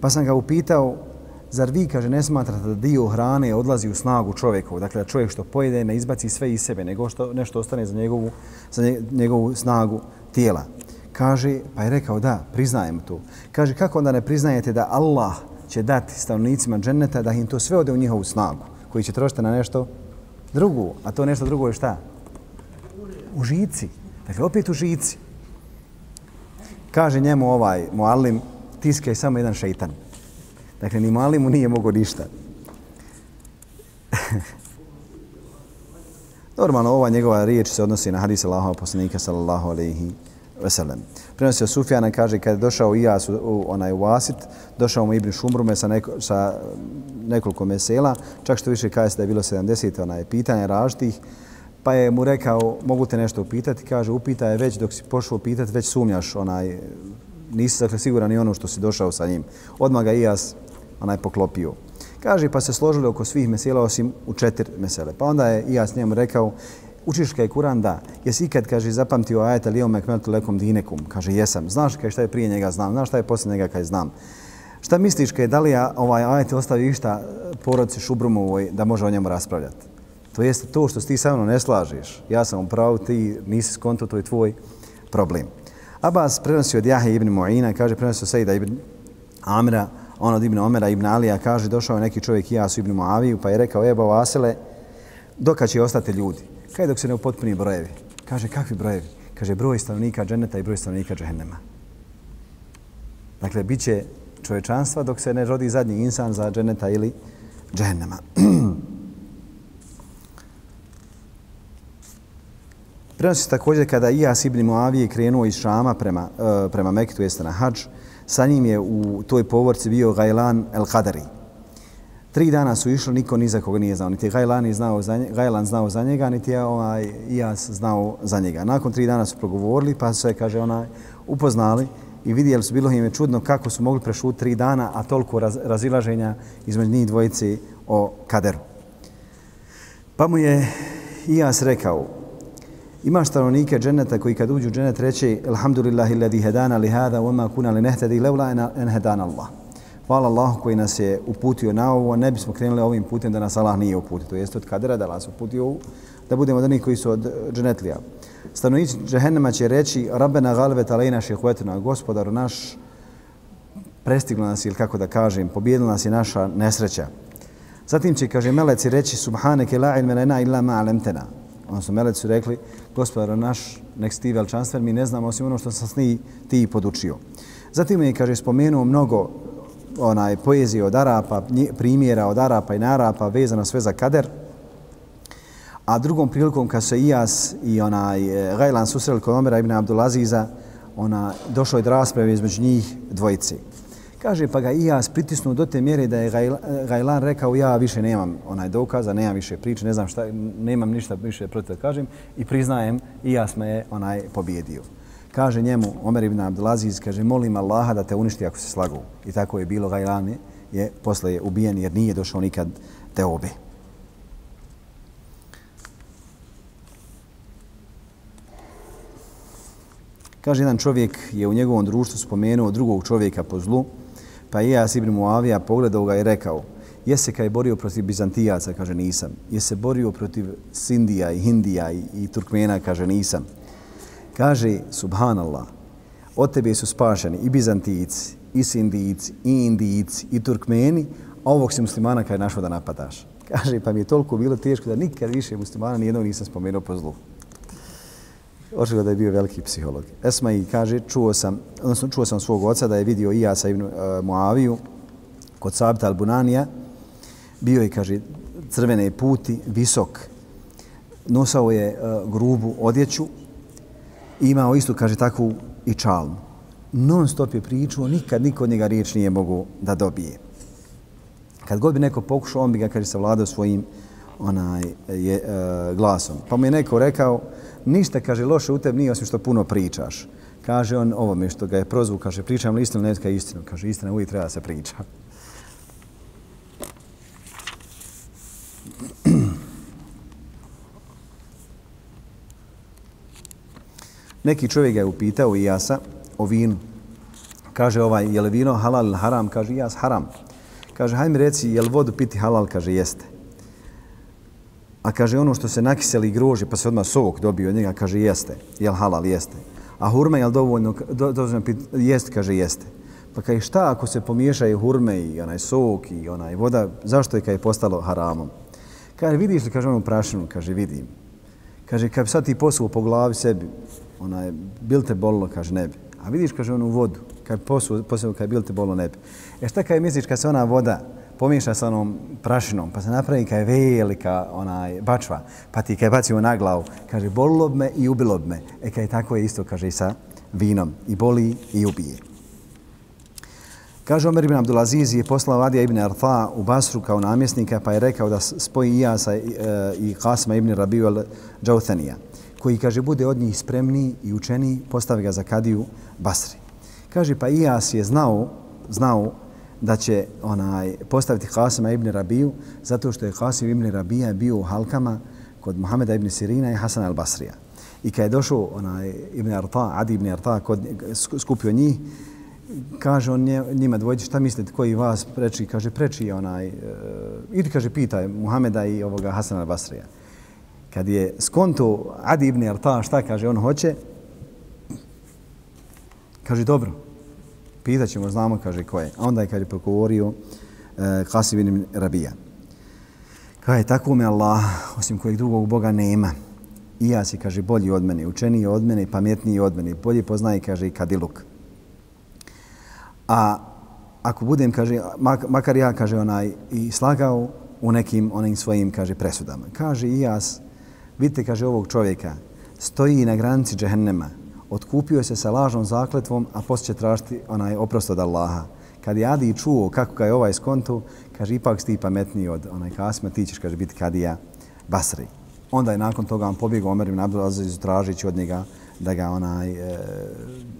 pa sam ga upitao, zar vi, kaže, ne smatrate da dio hrane odlazi u snagu čovjekovu? dakle da čovjek što pojede ne izbaci sve iz sebe, nego što nešto ostane za njegovu, za njegovu snagu tijela. Kaže, pa je rekao da, priznajem to. Kaže, kako onda ne priznajete da Allah će dati stanovnicima dženneta da im to sve ode u njihovu snagu, koji će trošiti na nešto drugo, a to nešto drugo je šta? U žici. Dakle, opet u žici. Kaže njemu ovaj muallim, tiskaj samo jedan šeitan. Dakle, ni mali mu nije mogo ništa. Normalno, ova njegova riječ se odnosi na hadis Allahova poslanika, sallallahu alaihi veselem. Prenosio Sufjana, kaže, kad je došao Ijas u, u onaj Vasit, došao mu Ibn Šumrume sa, neko, sa nekoliko mesela, čak što više kaže se da je bilo 70 onaj, pitanja različitih, pa je mu rekao, mogu te nešto upitati, kaže, upita je već dok si pošao pitati, već sumnjaš, onaj, nisi dakle, siguran i ono što si došao sa njim. Odmah ga Ijas onaj poklopio. Kaže, pa se složili oko svih mesela osim u četiri mesele. Pa onda je i ja s njemu rekao, učiš kaj Kur'an da, jesi ikad, kaže, zapamtio ajet ali ome kmeltu lekom dinekum? Kaže, jesam. Znaš kaj šta je prije njega znam? Znaš šta je poslije njega kaj znam? Šta misliš kaj da li ja ovaj ajet ostavi išta porodci Šubrumovoj da može o njemu raspravljati? To jeste to što ti sa mnom ne slažiš. Ja sam upravo, ti nisi skonto, to je tvoj problem. Abbas prenosi od Jahe ibn Mu'ina, kaže prenosi od Sejda ibn Amira, on od ibn Omera ibn Alija, kaže došao je neki čovjek ja su ibn Muaviju pa je rekao, eba Vasile, doka će ostati ljudi? Kaj dok se ne upotpuni brojevi? Kaže, kakvi brojevi? Kaže, broj stanovnika dženeta i broj stanovnika džehennema. Dakle, bit će čovečanstva dok se ne rodi zadnji insan za dženeta ili džehennema. Prenosi se također kada Ijas ibn Muavije krenuo iz Šama prema, uh, prema Mekitu, jeste na hađ, sa njim je u toj povorci bio Gajlan el Kadari. Tri dana su išli, niko ni za koga nije znao. Niti Gajlan, znao za njega, Gajlan znao za njega, niti je ovaj, ja znao za njega. Nakon tri dana su progovorili, pa su se, kaže, onaj, upoznali i vidjeli su, bilo im je čudno kako su mogli prešuti tri dana, a toliko raz, razilaženja između njih dvojice o Kaderu. Pa mu je Ijas rekao, Ima stanovnike dženeta koji kad uđu u dženet reče Alhamdulillahi alladhi hadana li hada wama kuna li nehtadi levla an hadana Allah. Hvala Allahu koji nas je uputio na ovo, ne bismo krenuli ovim putem da nas Allah nije uputio. To jeste od kadera da nas uputio da budemo od onih koji su od e, dženetlija. Stanovnici džehennema će reći Rabbena galvet alejna šehvetuna, gospodaru naš, prestiglo nas ili kako da kažem, pobjedila nas je naša nesreća. Zatim će, kaže, meleci reći Subhaneke la ilmena ina illa ma alemtena odnosno meleci su rekli, gospodar naš, nek si ti veličanstven, mi ne znamo osim ono što sam s ti podučio. Zatim je, kaže, spomenuo mnogo onaj poezije od Arapa, primjera od Arapa i Narapa vezano sve za kader. A drugom prilikom kad se Ijas i onaj e, Gajlan susreli kod Omera ibn Abdulaziza, ona došlo je do rasprave između njih dvojice. Kaže, pa ga i ja pritisnuo do te mjere da je Gajlan rekao ja više nemam onaj dokaza, nemam više priče, ne znam šta, nemam ništa više protiv da kažem i priznajem, i ja sam je onaj pobjedio. Kaže njemu, Omer ibn Abdelaziz, kaže, molim Allaha da te uništi ako se slagu. I tako je bilo, Gajlan je, je posle je ubijen jer nije došao nikad te obe. Kaže, jedan čovjek je u njegovom društvu spomenuo drugog čovjeka po zlu, Pa je Jas ibn Muavija pogledao ga i rekao, jesi kaj borio protiv Bizantijaca, kaže nisam. Jesi borio protiv Sindija i Hindija i, i Turkmena, kaže nisam. Kaže, subhanallah, od tebe su spašeni i Bizantijici, i Sindijici, i Indijici, i Turkmeni, a ovog si muslimana kaj našao da napadaš. Kaže, pa mi je toliko bilo teško da nikad više muslimana nijednog nisam spomenuo po zlu očigledno da je bio veliki psiholog. Esma i kaže, čuo sam, odnosno čuo sam svog oca da je vidio Ijasa ibn uh, Muaviju kod Sabita Al-Bunanija, bio je, kaže, crvene puti, visok, nosao je uh, grubu odjeću, imao istu, kaže, takvu i čalmu. Non stop je pričao, nikad niko od njega riječ nije mogu da dobije. Kad god bi neko pokušao, on bi ga, kaže, savladao svojim onaj je, uh, glasom. Pa mu je neko rekao, ništa, kaže, loše u tebi nije osim što puno pričaš. Kaže on ovome što ga je prozvu, kaže, pričam li istinu, ne istinu. Kaže, istina uvijek treba se priča. Neki čovjek ga je upitao i jasa o vinu. Kaže ovaj, je li vino halal ili haram? Kaže, jas haram. Kaže, hajde mi reci, je li vodu piti halal? Kaže, jeste. A kaže, ono što se nakiseli grožje, pa se odmah sok dobio od njega, kaže, jeste. Jel halal? Jeste. A hurme, jel dovoljno, do, dovoljno pit, jest, kaže, jeste. Pa kaže, šta ako se pomiješaju hurme i onaj sok i onaj voda, zašto je kad je postalo haramom? Kaže, vidiš li, kaže, onu prašinu? Kaže, vidim. Kaže, kad bi sad ti posuo po glavi sebi, onaj, bil te bolilo, kaže, ne bi. A vidiš, kaže, onu vodu, kad posuo, posuo kad bil te bolilo, ne bi. E šta kaj misliš kad se ona voda pomiješa sa onom prašinom, pa se napravi kaj velika onaj bačva, pa ti kaj bacimo na glavu, kaže, bolilo me i ubilo me. E kaj tako je isto, kaže, i sa vinom. I boli i ubije. Kaže Omer ibn Abdulaziz je poslao Adija ibn Arfa u Basru kao namjesnika pa je rekao da spoji Iasa i, e, i ibn Rabiju al-Džauthanija koji kaže bude od njih spremni i učeni postavi ga za kadiju Basri. Kaže pa Ijas je znao, znao da će onaj postaviti Kasima ibn Rabiju zato što je Kasim ibn Rabija bio u halkama kod Muhameda ibn Sirina i Hasan al-Basrija. I kad je došao onaj ibn Arta, Adi ibn Arta kod, skupio njih, kaže on njima dvojici šta mislite koji vas preči? Kaže preči onaj e, uh, ili kaže pitaj Muhameda i ovoga Hasana al-Basrija. Kad je skonto Adi ibn Arta šta kaže on hoće? Kaže dobro pitaćemo znamo kaže ko je. A onda je kaže progovorio eh, Qasim ibn Rabija. Kaže tako me Allah osim kojeg drugog Boga nema. I ja si kaže bolji od mene učeniji od mene pametniji od mene bolje poznaje kaže i kadiluk. A ako budem, kaže, makar ja, kaže, onaj, i slagao u nekim onim svojim, kaže, presudama. Kaže, i ja, vidite, kaže, ovog čovjeka, stoji na granici džehennema, otkupio se sa lažnom zakletvom, a poslije će tražiti onaj oprost od Allaha. Kad je Adi čuo kako ga je ovaj skontu, kaže, ipak sti pametniji od onaj kasma, ti ćeš, kaže, biti kadija Basri. Onda je nakon toga on pobjegao Omer ibn Abdulaziz tražići od njega da ga onaj e,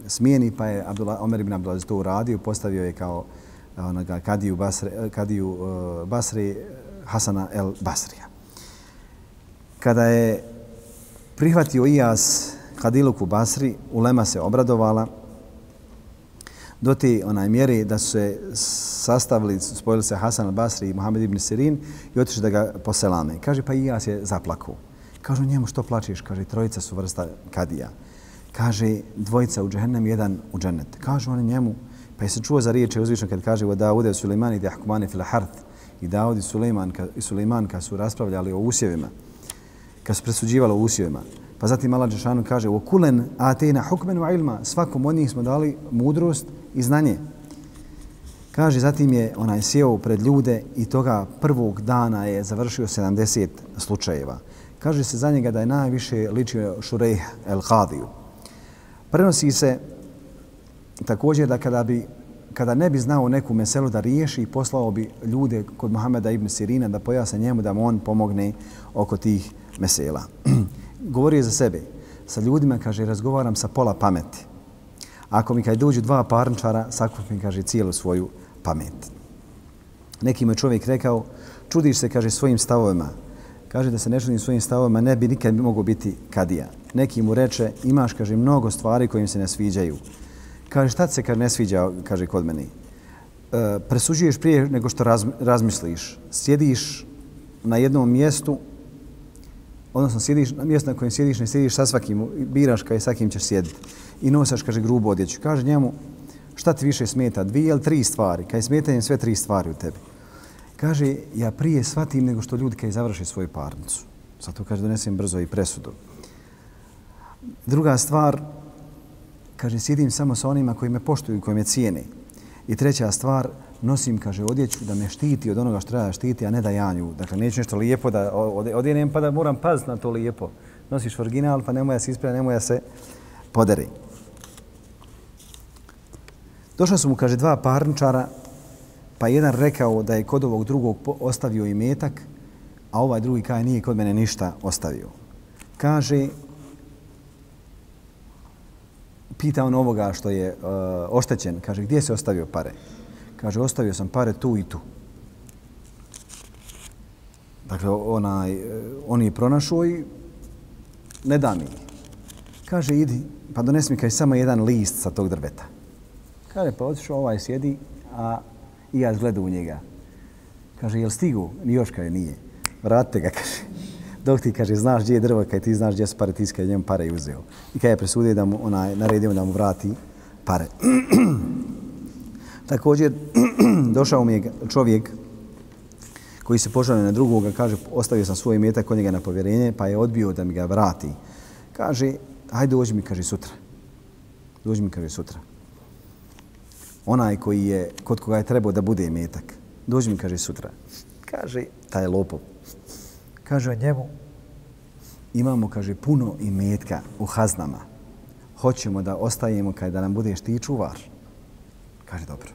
smijeni, pa je Abdullah, Omer ibn Abdulaziz to uradio, postavio je kao e, onoga kadiju Basri, e, kadiju e, Basri e, Hasana el Basrija. Kada je prihvatio Ijas Kadiluku Basri, Ulema se obradovala do te onaj mjeri da su se sastavili, spojili se Hasan al Basri i Muhammed ibn Sirin i otišli da ga poselame. Kaže, pa i ja se zaplaku. Kažu njemu što plačeš? Kaže, trojica su vrsta kadija kaže dvojica u džehennem, jedan u džennet. Kažu oni njemu, pa je se čuo za riječe uzvišno kad kaže da Daude Suleiman i Dehkumani fil harth i Daud i Suleiman, i Suleiman kad su raspravljali o usjevima, kad su presuđivali o usjevima. Pa zatim Allah Đešanu kaže u kulen atena hukmen wa ilma svakom od njih smo dali mudrost i znanje. Kaže, zatim je onaj sjeo pred ljude i toga prvog dana je završio 70 slučajeva. Kaže se za njega da je najviše ličio Šurejh el-Hadiju. Prenosi se također da kada bi kada ne bi znao neku meselu da riješi, poslao bi ljude kod Muhameda ibn Sirina da pojasne njemu da mu on pomogne oko tih mesela. Govori je za sebe. Sa ljudima, kaže, razgovaram sa pola pameti. Ako mi kaj dođu dva parničara, sakupim, kaže, cijelu svoju pamet. Neki mu čovjek rekao, čudiš se, kaže, svojim stavovima. Kaže da se ne čudim svojim stavovima, ne bi nikad mogao biti kadija neki mu reče, imaš, kaže, mnogo stvari koje im se ne sviđaju. Kaže, šta se kad ne sviđa, kaže, kod meni? E, presuđuješ prije nego što razmisliš. Sjediš na jednom mjestu, odnosno sjediš na mjestu na kojem sjediš, ne sjediš sa svakim, biraš kaj sa kim ćeš sjediti. I nosaš, kaže, grubu odjeću. Kaže njemu, šta ti više smeta, dvije ili tri stvari? Kaj smetanjem sve tri stvari u tebi? Kaže, ja prije shvatim nego što ljudi kaj završi svoju parnicu. Zato kaže, donesem brzo i presudu. Druga stvar, kaže, sjedim samo sa onima koji me poštuju i koji me cijene. I treća stvar, nosim, kaže, odjeću da me štiti od onoga što treba štiti, a ne da janju. Dakle, neću nešto lijepo da odjenem pa da moram paziti na to lijepo. Nosiš original pa nemoj da se ispravi, nemoj da se podari. Došla su mu, kaže, dva parničara, pa jedan rekao da je kod ovog drugog ostavio i metak, a ovaj drugi kaže nije kod mene ništa ostavio. Kaže, pita on ovoga što je uh, oštećen, kaže, gdje se ostavio pare? Kaže, ostavio sam pare tu i tu. Dakle, onaj, uh, on je pronašao i ne da mi. Kaže, idi, pa donesi mi kaj samo jedan list sa tog drveta. Kaže, pa otišao, ovaj sjedi, a i ja gledam u njega. Kaže, jel stigu? Ni još kaže, nije. Vratite ga, kaže. Dok ti kaže, znaš gdje je drvo, kaj ti znaš gdje su pare, ti je njemu pare i uzeo. I kaj je presudio da mu, onaj, naredio da mu vrati pare. Također, došao mi je čovjek koji se požalio na drugoga, kaže, ostavio sam svoj metak kod njega na povjerenje, pa je odbio da mi ga vrati. Kaže, hajde dođi mi, kaže, sutra. Dođi mi, kaže, sutra. Onaj koji je, kod koga je trebao da bude metak. Dođi mi, kaže, sutra. Kaže, taj lopov. Kaže o njemu, imamo, kaže, puno i metka u haznama. Hoćemo da ostajemo kaj da nam budeš ti čuvar. Kaže, dobro.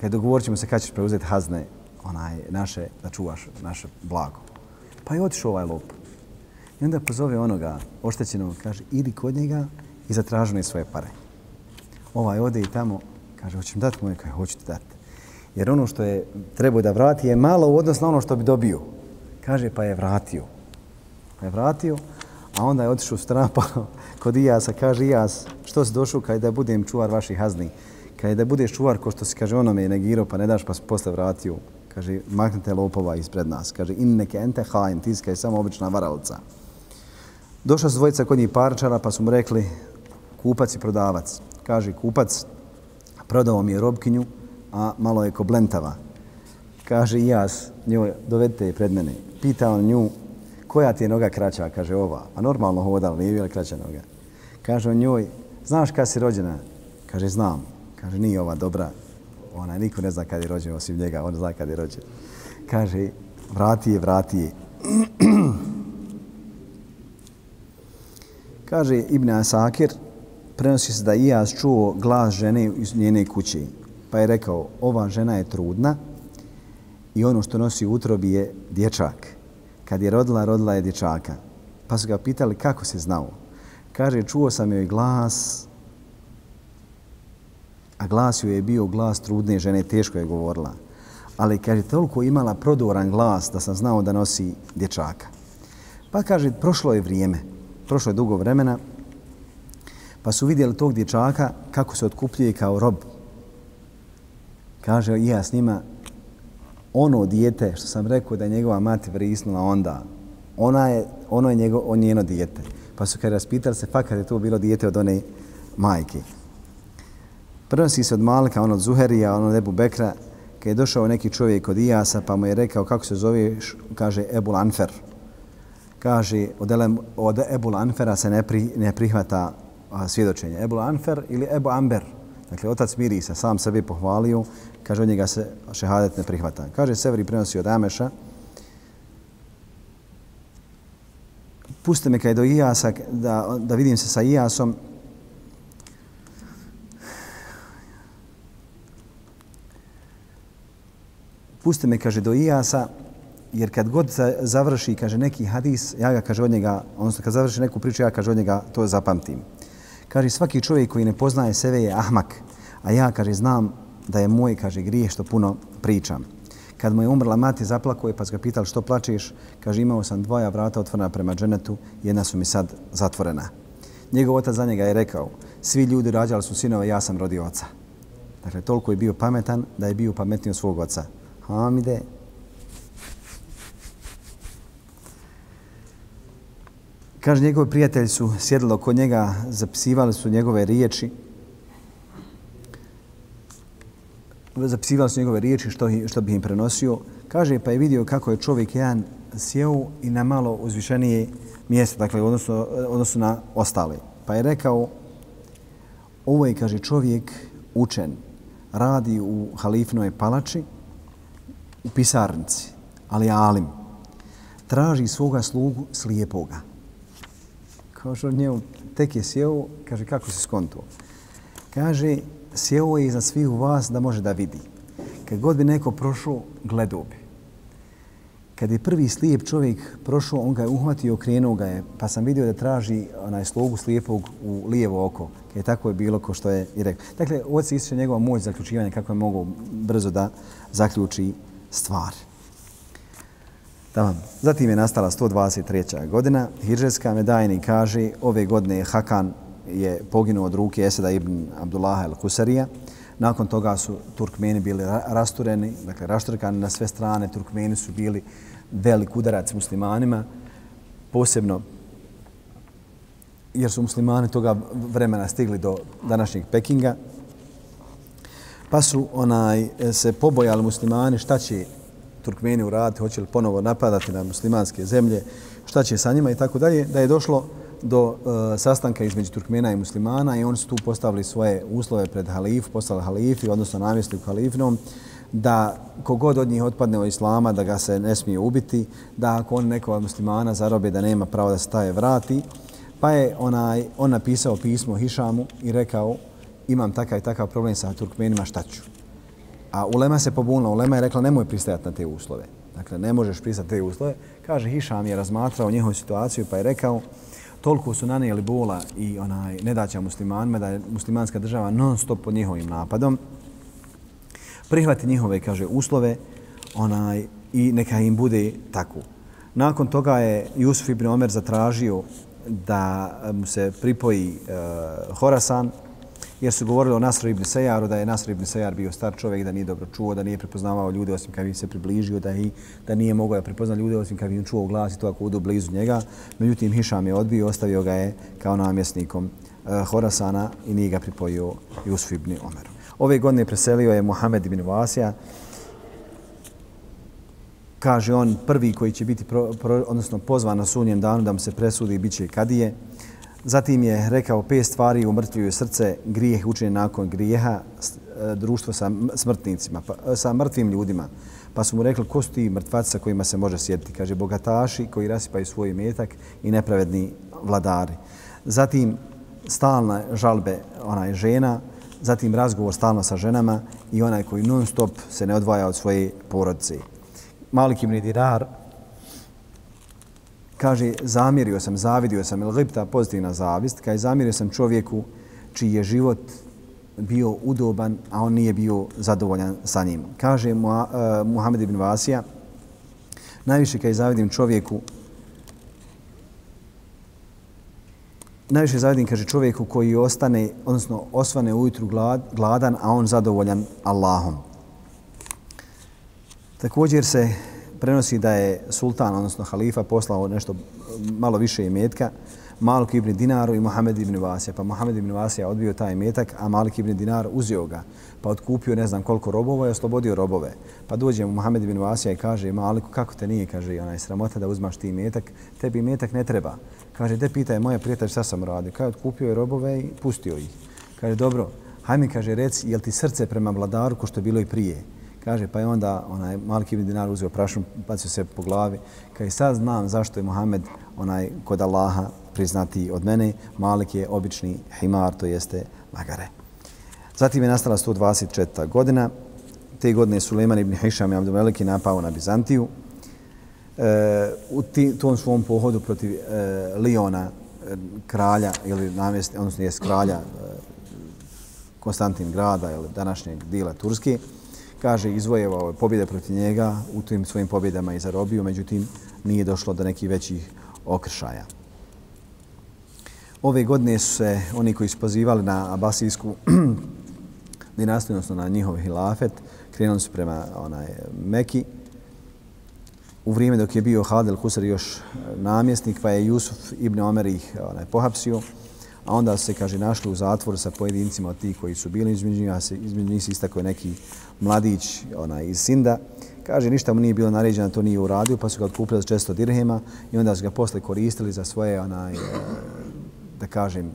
Kaj dogovorit ćemo se kada ćeš preuzeti hazne onaj naše, da čuvaš naše blago. Pa je otišao ovaj lop. I onda pozove onoga oštećenog, kaže, idi kod njega i zatraži svoje pare. Ovaj ode i tamo, kaže, hoćem dati moje, kaže, hoću ti dati. Jer ono što je trebao da vrati je malo u odnosu na ono što bi dobio. Kaže, pa je vratio. Pa je vratio, a onda je otišao strapa kod Ijasa, kaže Ijas, što si došao kaj da budem čuvar vaših hazni? Kaj da budeš čuvar ko što si, kaže, ono me je negirao, pa ne daš, pa se posle vratio. Kaže, maknite lopova ispred nas. Kaže, in neke ente hajn, ti je samo obična varalica. Došla su dvojica kod njih parčara, pa su mu rekli, kupac i prodavac. Kaže, kupac, prodao mi je robkinju, a malo je koblentava. Kaže, jas, njoj, dovedite je pred mene. Pita on nju, koja ti je noga kraća? Kaže, ova. A normalno hodala, nije bila kraća noga. Kaže on njoj, znaš kada si rođena? Kaže, znam. Kaže, nije ova dobra. Ona, niko ne zna kada je rođena osim njega, on zna kada je rođena. Kaže, vrati je, vrati je. Kaže Ibn Asakir, prenosi se da i ja čuo glas žene iz njene kuće. Pa je rekao, ova žena je trudna i ono što nosi u utrobi je dječak. Kad je rodila, rodila je dječaka. Pa su ga pitali kako se znao. Kaže, čuo sam joj glas, a glas joj je bio glas trudne žene, teško je govorila. Ali kaže, toliko imala prodoran glas da sam znao da nosi dječaka. Pa kaže, prošlo je vrijeme, prošlo je dugo vremena, pa su vidjeli tog dječaka kako se otkupljuje kao rob. Kaže, i ja s njima, ono dijete što sam rekao da je njegova mati vrisnula onda, ona je, ono je njego, on njeno dijete. Pa su kada raspitali se, fakat je to bilo dijete od one majke. Prnosi se od Malika, on od Zuherija, on od Ebu Bekra, kad je došao neki čovjek od Ijasa, pa mu je rekao kako se zoveš, kaže Ebu Lanfer. Kaže, od, Elem, od Ebu Lanfera se ne, pri, ne prihvata a, svjedočenje. Ebu Lanfer ili Ebu Amber. Dakle, otac mirisa, sam sebi pohvalio, kaže, od njega se šehadet ne prihvata. Kaže, Severi prenosi od Ameša, puste me kaj do Ijasa, da, da vidim se sa Ijasom, pusti me, kaže, do Ijasa, jer kad god završi, kaže, neki hadis, ja ga, kaže, od njega, odnosno kad završi neku priču, ja, kaže, od njega to zapamtim. Kaže, svaki čovjek koji ne poznaje sebe je ahmak, a ja, kaže, znam da je moj, kaže, grijeh što puno pričam. Kad mu je umrla mati, zaplako je, pa ga pital što plačeš, kaže, imao sam dvoja vrata otvorena prema dženetu, jedna su mi sad zatvorena. Njegov otac za njega je rekao, svi ljudi rađali su sinove, ja sam rodio oca. Dakle, toliko je bio pametan da je bio pametniji od svog oca. Hamide. Kaže, njegovi prijatelji su sjedili kod njega, zapisivali su njegove riječi. Zapisivali su njegove riječi što, što bi im prenosio. Kaže, pa je vidio kako je čovjek jedan sjeo i na malo uzvišenije mjesto, dakle, odnosno, odnosno na ostale. Pa je rekao, ovo je, kaže, čovjek učen, radi u halifnoj palači, u pisarnici, ali alim. Traži svoga slugu slijepoga. Kaže on njemu tek je sjeo, kaže, kako se skontuo? Kaže, sjeo je iza svih u vas da može da vidi. Kad god bi neko prošao, gledao bi. Kad je prvi slijep čovjek prošao, on ga je uhvatio, okrenuo ga je, pa sam vidio da traži onaj slogu slijepog u lijevo oko. Kad je tako je bilo ko što je i rekao. Dakle, ovdje se ističe njegova moć zaključivanja, kako je mogao brzo da zaključi stvar. Tamam. Zatim je nastala 123. godina. Hiržetska medajni kaže ove godine Hakan je poginuo od ruke Eseda ibn Abdullaha el-Husarija. Nakon toga su Turkmeni bili rastureni, dakle raštrkani na sve strane. Turkmeni su bili velik udarac muslimanima, posebno jer su muslimani toga vremena stigli do današnjeg Pekinga. Pa su onaj se pobojali muslimani šta će Turkmeni uraditi, hoće li ponovo napadati na muslimanske zemlje, šta će sa njima i tako dalje, da je došlo do e, sastanka između Turkmena i muslimana i oni su tu postavili svoje uslove pred halif, postali halifi, odnosno namjestnik halifnom, da kogod od njih otpadne od islama, da ga se ne smije ubiti, da ako on neko od muslimana zarobe, da nema pravo da se taje vrati. Pa je onaj, on napisao pismo Hišamu i rekao imam takav i takav problem sa Turkmenima, šta ću? A Ulema se pobunila. Ulema je rekla nemoj pristajati na te uslove. Dakle, ne možeš pristati te uslove. Kaže, Hišam je razmatrao njihovu situaciju pa je rekao toliko su nanijeli bola i onaj nedaća muslimanima da je muslimanska država non stop pod njihovim napadom. Prihvati njihove, kaže, uslove onaj, i neka im bude tako. Nakon toga je Jusuf ibn Omer zatražio da mu se pripoji e, Horasan, jer su govorili o Nasru ibn Sejaru, da je Nasr ibn Sejar bio star čovjek, da nije dobro čuo, da nije prepoznavao ljude osim kad bi se približio, da, i, da nije mogao da prepozna ljude osim kad bi im čuo glas i to ako udu blizu njega. Međutim, Hišam je odbio, i ostavio ga je kao namjesnikom uh, Horasana i nije ga pripojio Jusuf ibn Omeru. Ove godine preselio je Mohamed ibn Vasija, kaže on prvi koji će biti pro, pro, odnosno pozvan na sunjem danu da mu se presudi i bit će kadije. Zatim je rekao pet stvari umrtvio srce, grijeh učinjen nakon grijeha, e, društvo sa smrtnicima, pa, e, sa mrtvim ljudima. Pa su mu rekli ko su ti mrtvaci sa kojima se može sjediti. Kaže bogataši koji rasipaju svoj metak i nepravedni vladari. Zatim stalne žalbe onaj žena, zatim razgovor stalno sa ženama i onaj koji non stop se ne odvaja od svoje porodice. Malik ibn Dirar kaže, zamirio sam, zavidio sam, ili glipta pozitivna zavist, kaže, zamirio sam čovjeku čiji je život bio udoban, a on nije bio zadovoljan sa njim. Kaže uh, Muhammed ibn Vasija, najviše kaj zavidim čovjeku, najviše zavidim, kaže, čovjeku koji ostane, odnosno osvane ujutru glad, gladan, a on zadovoljan Allahom. Također se prenosi da je sultan, odnosno halifa, poslao nešto malo više imetka Malik ibn Dinaru i Mohamed ibn Vasija. Pa Mohamed ibn Vasija odbio taj imetak, a Malik ibn Dinar uzeo ga. Pa odkupio ne znam koliko robova i oslobodio robove. Pa dođe mu Mohamed ibn Vasija i kaže Maliku kako te nije, kaže onaj sramota da uzmaš ti imetak, tebi imetak ne treba. Kaže, de pita je moja prijatelj šta sam radio. Kaže, odkupio je robove i pustio ih. Kaže, dobro, hajde mi kaže, reci, jel ti srce prema vladaru ko što je bilo i prije? Kaže, pa je onda onaj Malik ibn Dinar uzeo prašun, bacio se po glavi. Kaže, sad znam zašto je Muhammed onaj kod Allaha priznati od mene. Malik je obični himar, to jeste magare. Zatim je nastala 124. godina. Te godine Suleiman ibn Hišam i veliki napao na Bizantiju. E, u ti, tom svom pohodu protiv e, Liona, e, kralja, ili namjest, odnosno je kralja e, Konstantin grada, ili današnjeg dila Turske, kaže, izvojevao pobjede protiv njega, u tim svojim pobjedama i zarobio, međutim, nije došlo do nekih većih okršaja. Ove godine su se oni koji su pozivali na Abasijsku dinastiju, odnosno na njihov hilafet, krenuli su prema onaj, Meki. U vrijeme dok je bio Hadel Kusar još namjesnik, pa je Jusuf ibn Omer ih onaj, pohapsio a onda se, kaže, našli u zatvoru sa pojedincima od tih koji su bili između njih, se između njih se istako neki mladić onaj, iz Sinda. Kaže, ništa mu nije bilo naređeno, to nije uradio, pa su ga otkupili za često dirhema i onda su ga posle koristili za svoje, onaj, eh, da kažem,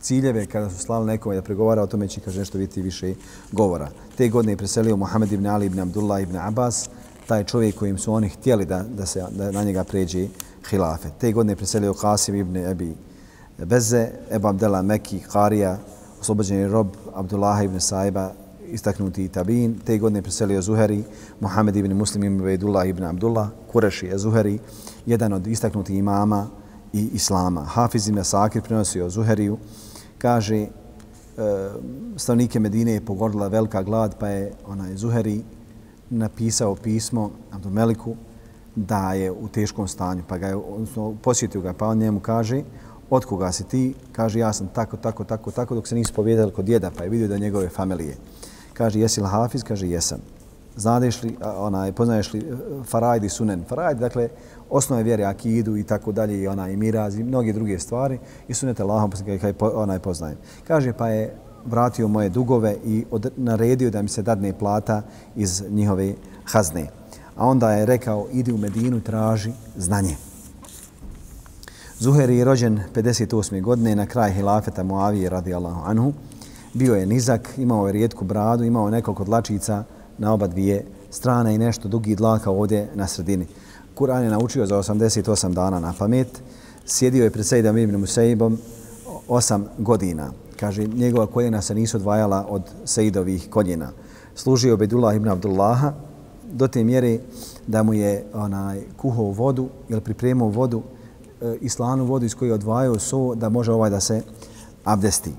ciljeve kada su slali nekome da pregovara o tome će kaže nešto biti više govora. Te godine je preselio Muhammed ibn Ali ibn Abdullah ibn Abbas, taj čovjek kojim su oni htjeli da, da se da na njega pređe hilafe. Te godine je preselio Qasim ibn Abi Beze, Ebu Abdela Meki, Qarija, oslobođeni rob Abdullah ibn Saiba, istaknuti tabin. Te godine je preselio Zuheri, Muhammed ibn Muslim ibn Bejdullah ibn Abdullah, Kureši je Zuheri, jedan od istaknutih imama i Islama. Hafiz ibn Sakir prenosio Zuheriju, kaže, e, stavnike Medine je pogodila velika glad, pa je onaj Zuheri napisao pismo Abdul Meliku da je u teškom stanju, pa ga je, odnosno, posjetio ga, pa on njemu kaže, od koga si ti? Kaže, ja sam tako, tako, tako, tako, dok se nisu povjedali kod djeda, pa je vidio da njegove familije. Kaže, jesi li hafiz? Kaže, jesam. Znadeš li, onaj, poznaješ li e, Farajdi sunen? Farajdi, dakle, osnove vjere, akidu i tako dalje, i onaj miraz i mnoge druge stvari, i sunet Allahom, pa kaj onaj poznajem. Kaže, pa je vratio moje dugove i od, naredio da mi se dadne plata iz njihove hazne. A onda je rekao, idi u Medinu, traži znanje. Zuher je rođen 58. godine na kraj hilafeta Muavije radijallahu anhu. Bio je nizak, imao je rijetku bradu, imao je nekoliko dlačica na oba dvije strane i nešto dugi dlaka ovdje na sredini. Kur'an je naučio za 88 dana na pamet. Sjedio je pred Sejdom ibn Musaibom 8 godina. Kaže, njegova koljena se nisu odvajala od Sejdovih koljena. Služio Bedullah ibn Abdullaha do te mjere da mu je onaj kuhao vodu ili pripremao vodu E, islanu vodu iz koje odvajao so da može ovaj da se abdesti.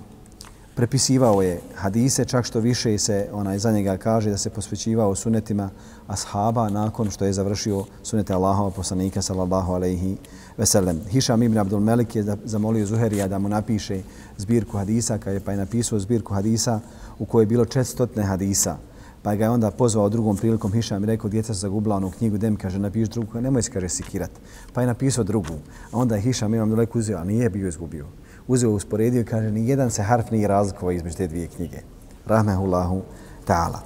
Prepisivao je hadise, čak što više se onaj za njega kaže da se posvećivao sunetima ashaba nakon što je završio sunete Allahova poslanika sallallahu alejhi ve sellem. Hišam ibn Abdul Melik je zamolio Zuherija da mu napiše zbirku hadisa, kada je pa je napisao zbirku hadisa u kojoj je bilo 400 hadisa pa ga je onda pozvao drugom prilikom Hišam i rekao, djeca se zagubila onu knjigu, dem, kaže, napiš drugu, nemoj se, kaže, sikirat. Pa je napisao drugu. A onda je Hišam imam daleko uzeo, a nije bio izgubio. Uzeo, usporedio i kaže, ni jedan se harf nije razlikovao između te dvije knjige. Rahmehullahu ta'ala.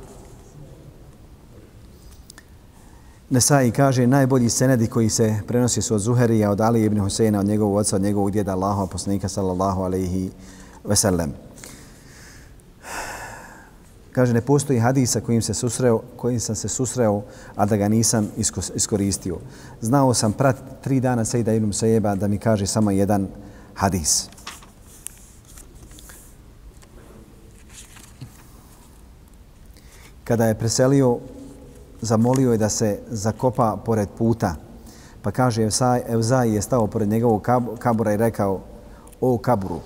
Nesai kaže, najbolji senedi koji se prenosi su od Zuherija, od Ali ibn Huseina, od njegovog oca, od njegovog djeda Allahova poslanika sallallahu alaihi veselem. Kaže, ne postoji hadisa kojim, se susreo, kojim sam se susreo, a da ga nisam iskoristio. Znao sam prat tri dana Sejda Ibn Sejeba da mi kaže samo jedan hadis. Kada je preselio, zamolio je da se zakopa pored puta. Pa kaže, Evzaj je stao pored njegovog kabura i rekao, o kaburu,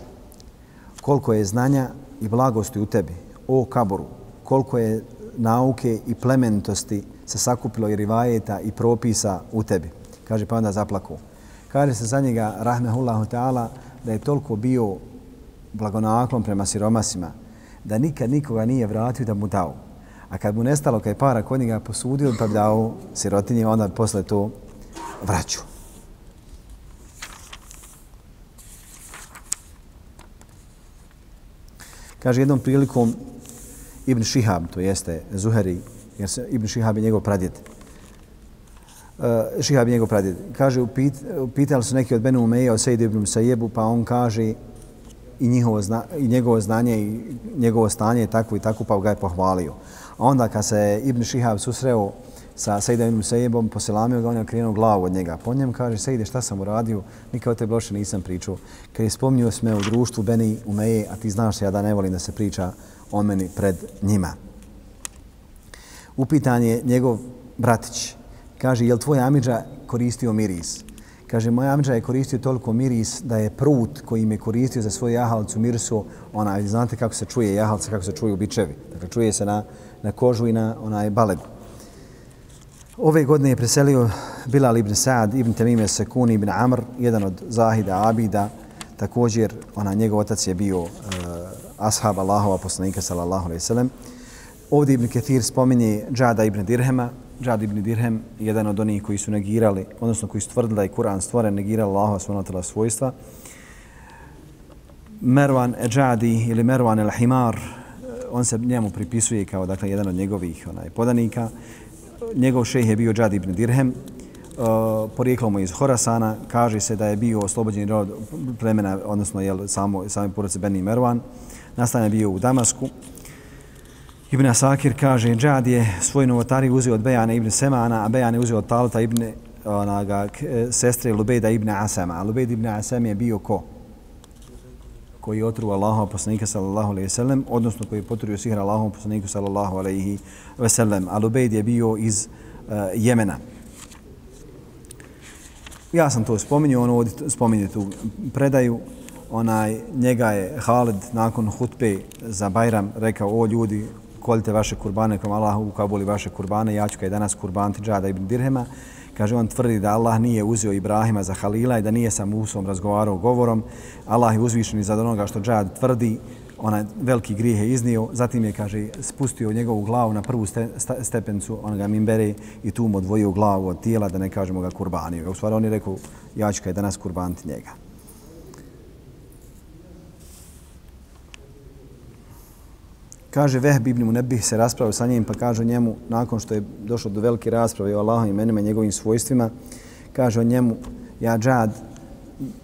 koliko je znanja i blagosti u tebi, o kaburu, koliko je nauke i plementosti se sakupilo i rivajeta i propisa u tebi. Kaže, pa onda zaplaku. Kaže se za njega, rahmehullahu ta'ala, da je toliko bio blagonaklon prema siromasima, da nikad nikoga nije vratio da mu dao. A kad mu nestalo, kad je para kod njega posudio, pa bi dao sirotinjima, onda posle to vraću. Kaže, jednom prilikom Ibn Šihab, to jeste Zuheri, jer se Ibn Šihab je njegov pradjed. Eh, uh, Šihab je njegov pradjed. Kaže, upit, upitali su neki od Benu Umeja o Sejdu Ibn Sajebu, pa on kaže i, njihovo zna, i njegovo znanje i njegovo stanje je tako i tako, pa ga je pohvalio. A onda kad se Ibn Šihab susreo sa Sejdom Ibn Sajebom, poselamio ga, on je krenuo glavu od njega. Po njem kaže, Sejde, šta sam uradio? Nikad o te bloše nisam pričao. Kad je spomnio sme u društvu Beni Umeje, a ti znaš ja da ne volim da se priča o meni pred njima. Upitan je njegov bratić. Kaže, je li tvoj Amidža koristio miris? Kaže, moj Amidža je koristio toliko miris da je prut koji im je koristio za svoju jahalcu mirsu, ona, znate kako se čuje jahalca, kako se čuju bičevi. Dakle, čuje se na, na kožu i na onaj balegu. Ove godine je preselio Bilal ibn Sa'ad, ibn Tamime Sekun, ibn Amr, jedan od Zahida Abida. Također, ona, njegov otac je bio uh, ashab Allahova poslanika sallallahu alejhi ve sellem. Ovdje Ibn Kathir spominje Džada ibn Dirhema. Džad ibn Dirhem jedan od onih koji su negirali, odnosno koji su tvrdili da je Kur'an stvoren, negirali Allahova svojnotela svojstva. Mervan Džadi ili Mervan el Himar, on se njemu pripisuje kao dakle jedan od njegovih onaj podanika. Njegov šejh je bio Džad ibn Dirhem. Uh, porijeklo mu iz Horasana, kaže se da je bio oslobođen rod plemena, odnosno jel, samo, sami porodice Beni Mervan. Nastane bio u Damasku. Ibn Asakir kaže, Džad je svoj novotari uzeo od Bejana ibn Semana, a Bejane uzeo od Talta ibn onaga, e, sestre Lubejda ibn Asama. A Lubejd ibn Asam je bio ko? koji je otruo Allahov poslanika sallallahu alejhi ve sellem, odnosno koji je potruo sihr Allahov poslaniku sallallahu alaihi ve sellem. Al-Ubayd je bio iz uh, Jemena. Ja sam to spominio, on ovdje spominje tu predaju. Onaj, njega je Halid nakon hutbe za Bajram rekao, o ljudi, kolite vaše kurbane, kom Allah u vaše kurbane, ja ću kaj danas kurbanti džada ibn Dirhema. Kaže, on tvrdi da Allah nije uzeo Ibrahima za Halila i da nije sa Musom razgovarao govorom. Allah je uzvišen za onoga što džad tvrdi, onaj veliki grijeh je iznio, zatim je, kaže, spustio njegovu glavu na prvu ste, stepencu onoga mimbere i tu mu odvojio glavu od tijela, da ne kažemo ga kurbanio. U stvari on je rekao, ja ću kaj danas kurbanti njega. Kaže Vehb ibn Munebih se raspravio sa njim pa kaže njemu, nakon što je došlo do velike rasprave o Allahom imenima i njegovim svojstvima, kaže o njemu, ja džad,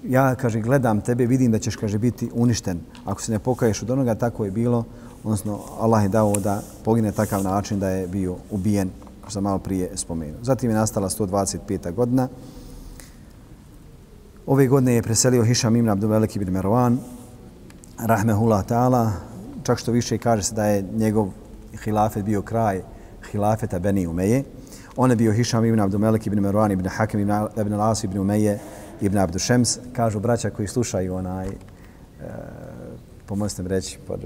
ja, kaže, gledam tebe, vidim da ćeš, kaže, biti uništen. Ako se ne pokaješ od onoga, tako je bilo, odnosno Allah je dao da pogine takav način da je bio ubijen, kao sam malo prije spomenuo. Zatim je nastala 125. godina. Ove godine je preselio Hišam ibn Abdul Velik ibn Merwan, rahmehullah ta'ala, čak što više kaže se da je njegov hilafet bio kraj hilafeta Beni Umeje. On je bio Hišam ibn Abdumelik ibn Meruan ibn Hakim ibn, ibn Al-As ibn Umeje ibn Abdul Šems. Kažu braća koji slušaju onaj, e, pomozite mi reći pod,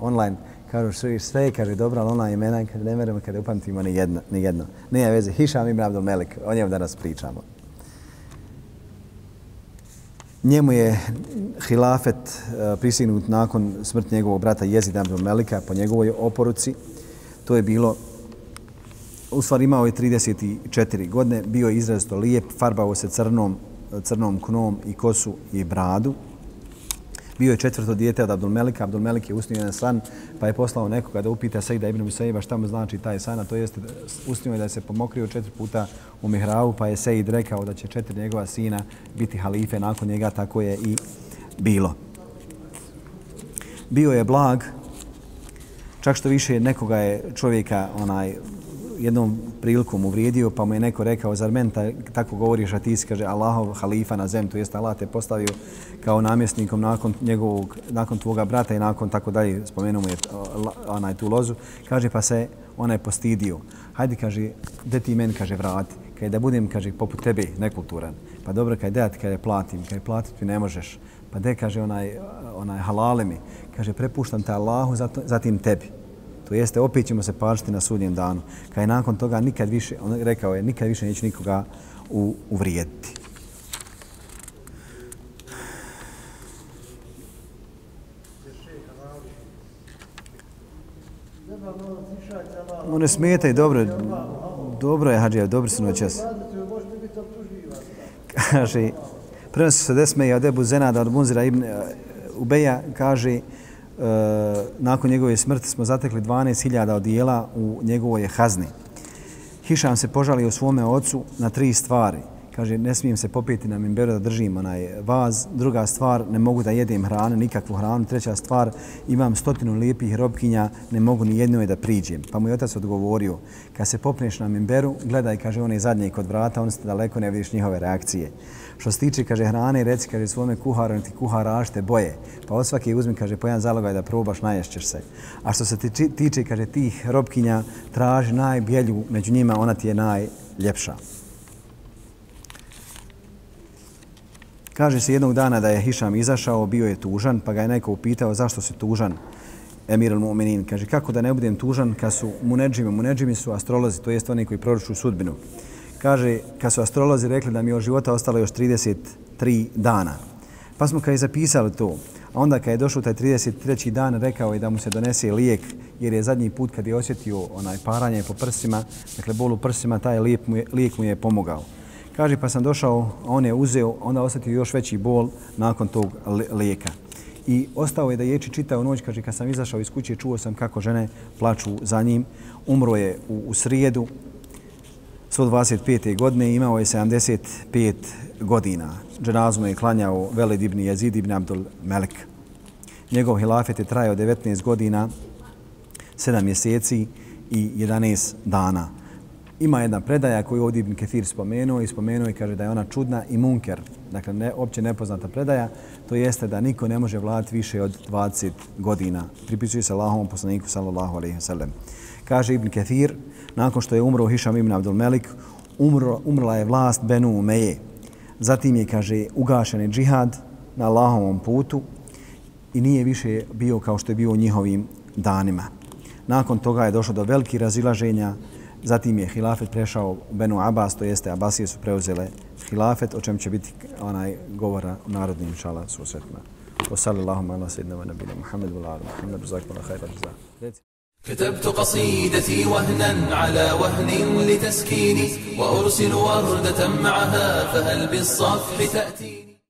online, kažu sve, sve kaže dobro, ali ona imena, kad ne meremo, kada upamtimo ni jedno. Ni jedno. Nije veze, Hišam ibn Abdumelik, o njemu danas pričamo. Njemu je hilafet e, prisignut nakon smrti njegovog brata Jezida Abdul Melika po njegovoj oporuci. To je bilo, u stvari imao je 34 godine, bio je izrazito lijep, farbao se crnom, crnom knom i kosu i bradu. Bio je četvrto dijete od Abdul Melika. Abdul Melik je usnio jedan san, pa je poslao nekoga da upita Sejda ibn Musaiba šta mu znači taj san, a to jeste usnio je da se pomokrio četiri puta u mihravu, pa je Sejd rekao da će četiri njegova sina biti halife nakon njega, tako je i bilo. Bio je blag, čak što više nekoga je čovjeka onaj jednom prilikom uvrijedio, pa mu je neko rekao, zar men tako govoriš, a ti si, kaže, Allahov halifa na zem, to jest Allah te postavio kao namjesnikom nakon njegovog, nakon tvoga brata i nakon tako dalje, spomenuo mu je onaj tu lozu, kaže, pa se onaj postidio. Hajde, kaže, gdje ti men, kaže, vrati. Kaj da budem, kaže, poput tebe, nekulturan. Pa dobro, kaj da ti, kaže, platim, kaj platit mi ne možeš. Pa de, kaže, onaj, onaj halale mi. Kaže, prepuštam te Allahu, zatim tebi. To jeste, opet ćemo se pažiti na sudnjem danu. Kad je nakon toga nikad više, on rekao je, nikad više neću nikoga u, uvrijediti. On ne smijete i dobro, dobro je, Hadžija, dobro su noćas. Kaže, prenosi se desme i od Ebu Zenada od Munzira ibn eh, Ubeja, kaže, Eh, nakon njegove smrti smo zatekli 12.000 odijela u njegovoj hazni. Hišam se požalio svome ocu na tri stvari. Kaže, ne smijem se popiti na mimberu da držim onaj vaz. Druga stvar, ne mogu da jedem hranu, nikakvu hranu. Treća stvar, imam stotinu lijepih robkinja, ne mogu ni jednoj da priđem. Pa mu je otac odgovorio, kad se popneš na mimberu, gledaj, kaže, on je zadnji kod vrata, on se daleko, ne vidiš njihove reakcije. Što se tiče, kaže, hrane, reci, kaže, svome kuharu, ti kuharaš te boje. Pa od svake uzmi, kaže, po jedan zalogaj da probaš, naješćeš se. A što se tiče, kaže, tih robkinja, traži najbjelju među njima, ona ti je najljepša. Kaže se jednog dana da je Hišam izašao, bio je tužan, pa ga je neko upitao zašto si tužan. Emir al-Mu'minin kaže kako da ne budem tužan kad su muneđime? Muneđimi su astrolozi, to jest oni koji proročuju sudbinu kaže, kad su astrolozi rekli da mi od života ostalo još 33 dana. Pa smo kad je zapisali to, a onda kad je došao taj 33. dan, rekao je da mu se donese lijek, jer je zadnji put kad je osjetio onaj paranje po prsima, dakle bol u prsima, taj lijek mu je, lijek mu je pomogao. Kaže, pa sam došao, a on je uzeo, onda osjetio još veći bol nakon tog lijeka. I ostao je da ječi čitao noć, kaže, kad sam izašao iz kuće, čuo sam kako žene plaču za njim. Umro je u, u srijedu, 125. godine imao je 75 godina. Dženazmu je klanjao Velid ibn Jezid ibn Abdul Melik. Njegov hilafet je trajao 19 godina, 7 mjeseci i 11 dana. Ima jedna predaja koju ovdje Ibn Kathir spomenuo i spomenuo i kaže da je ona čudna i munker. Dakle, ne, opće nepoznata predaja, to jeste da niko ne može vladati više od 20 godina. Pripisuje se Allahovom poslaniku, sallallahu alaihi sallam. Kaže Ibn Kathir, nakon što je umro Hišam ibn Abdul Melik, umro, umrla je vlast Benu Umeje. Zatim je, kaže, ugašen je džihad na Allahovom putu i nije više bio kao što je bio u njihovim danima. Nakon toga je došlo do velikih razilaženja, zatim je hilafet prešao u Benu Abbas, to jeste Abbasije su preuzele hilafet, o čem će biti onaj govora u narodnim šala susretima. Wa sallallahu ala sayyidina wa nabina Muhammed wa ala Muhammed wa zakon khayra jaza. كتبت قصيدتي وهنا على وهن لتسكيني وأرسل وردة معها فهل بالصفح تأتي